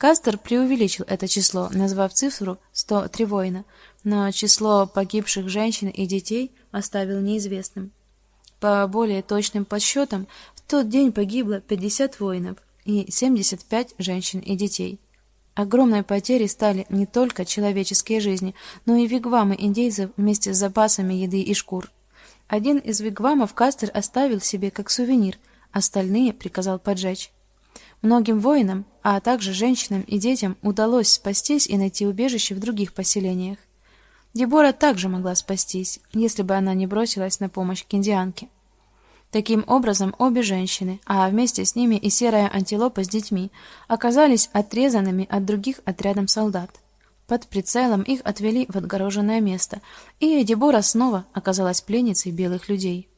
Кастер преувеличил это число, назвав цифру 103 воина, но число погибших женщин и детей оставил неизвестным. По более точным подсчетам, в тот день погибло 50 воинов и 75 женщин и детей. Огромной потерей стали не только человеческие жизни, но и вигвамы индейцев вместе с запасами еды и шкур. Один из вигвамов Кастер оставил себе как сувенир, остальные приказал поджечь. Многим воинам, а также женщинам и детям удалось спастись и найти убежище в других поселениях. Дебора также могла спастись, если бы она не бросилась на помощь к индианке. Таким образом, обе женщины, а вместе с ними и серая антилопа с детьми, оказались отрезанными от других отрядом солдат. Под прицелом их отвели в отгороженное место, и Дебора снова оказалась пленницей белых людей.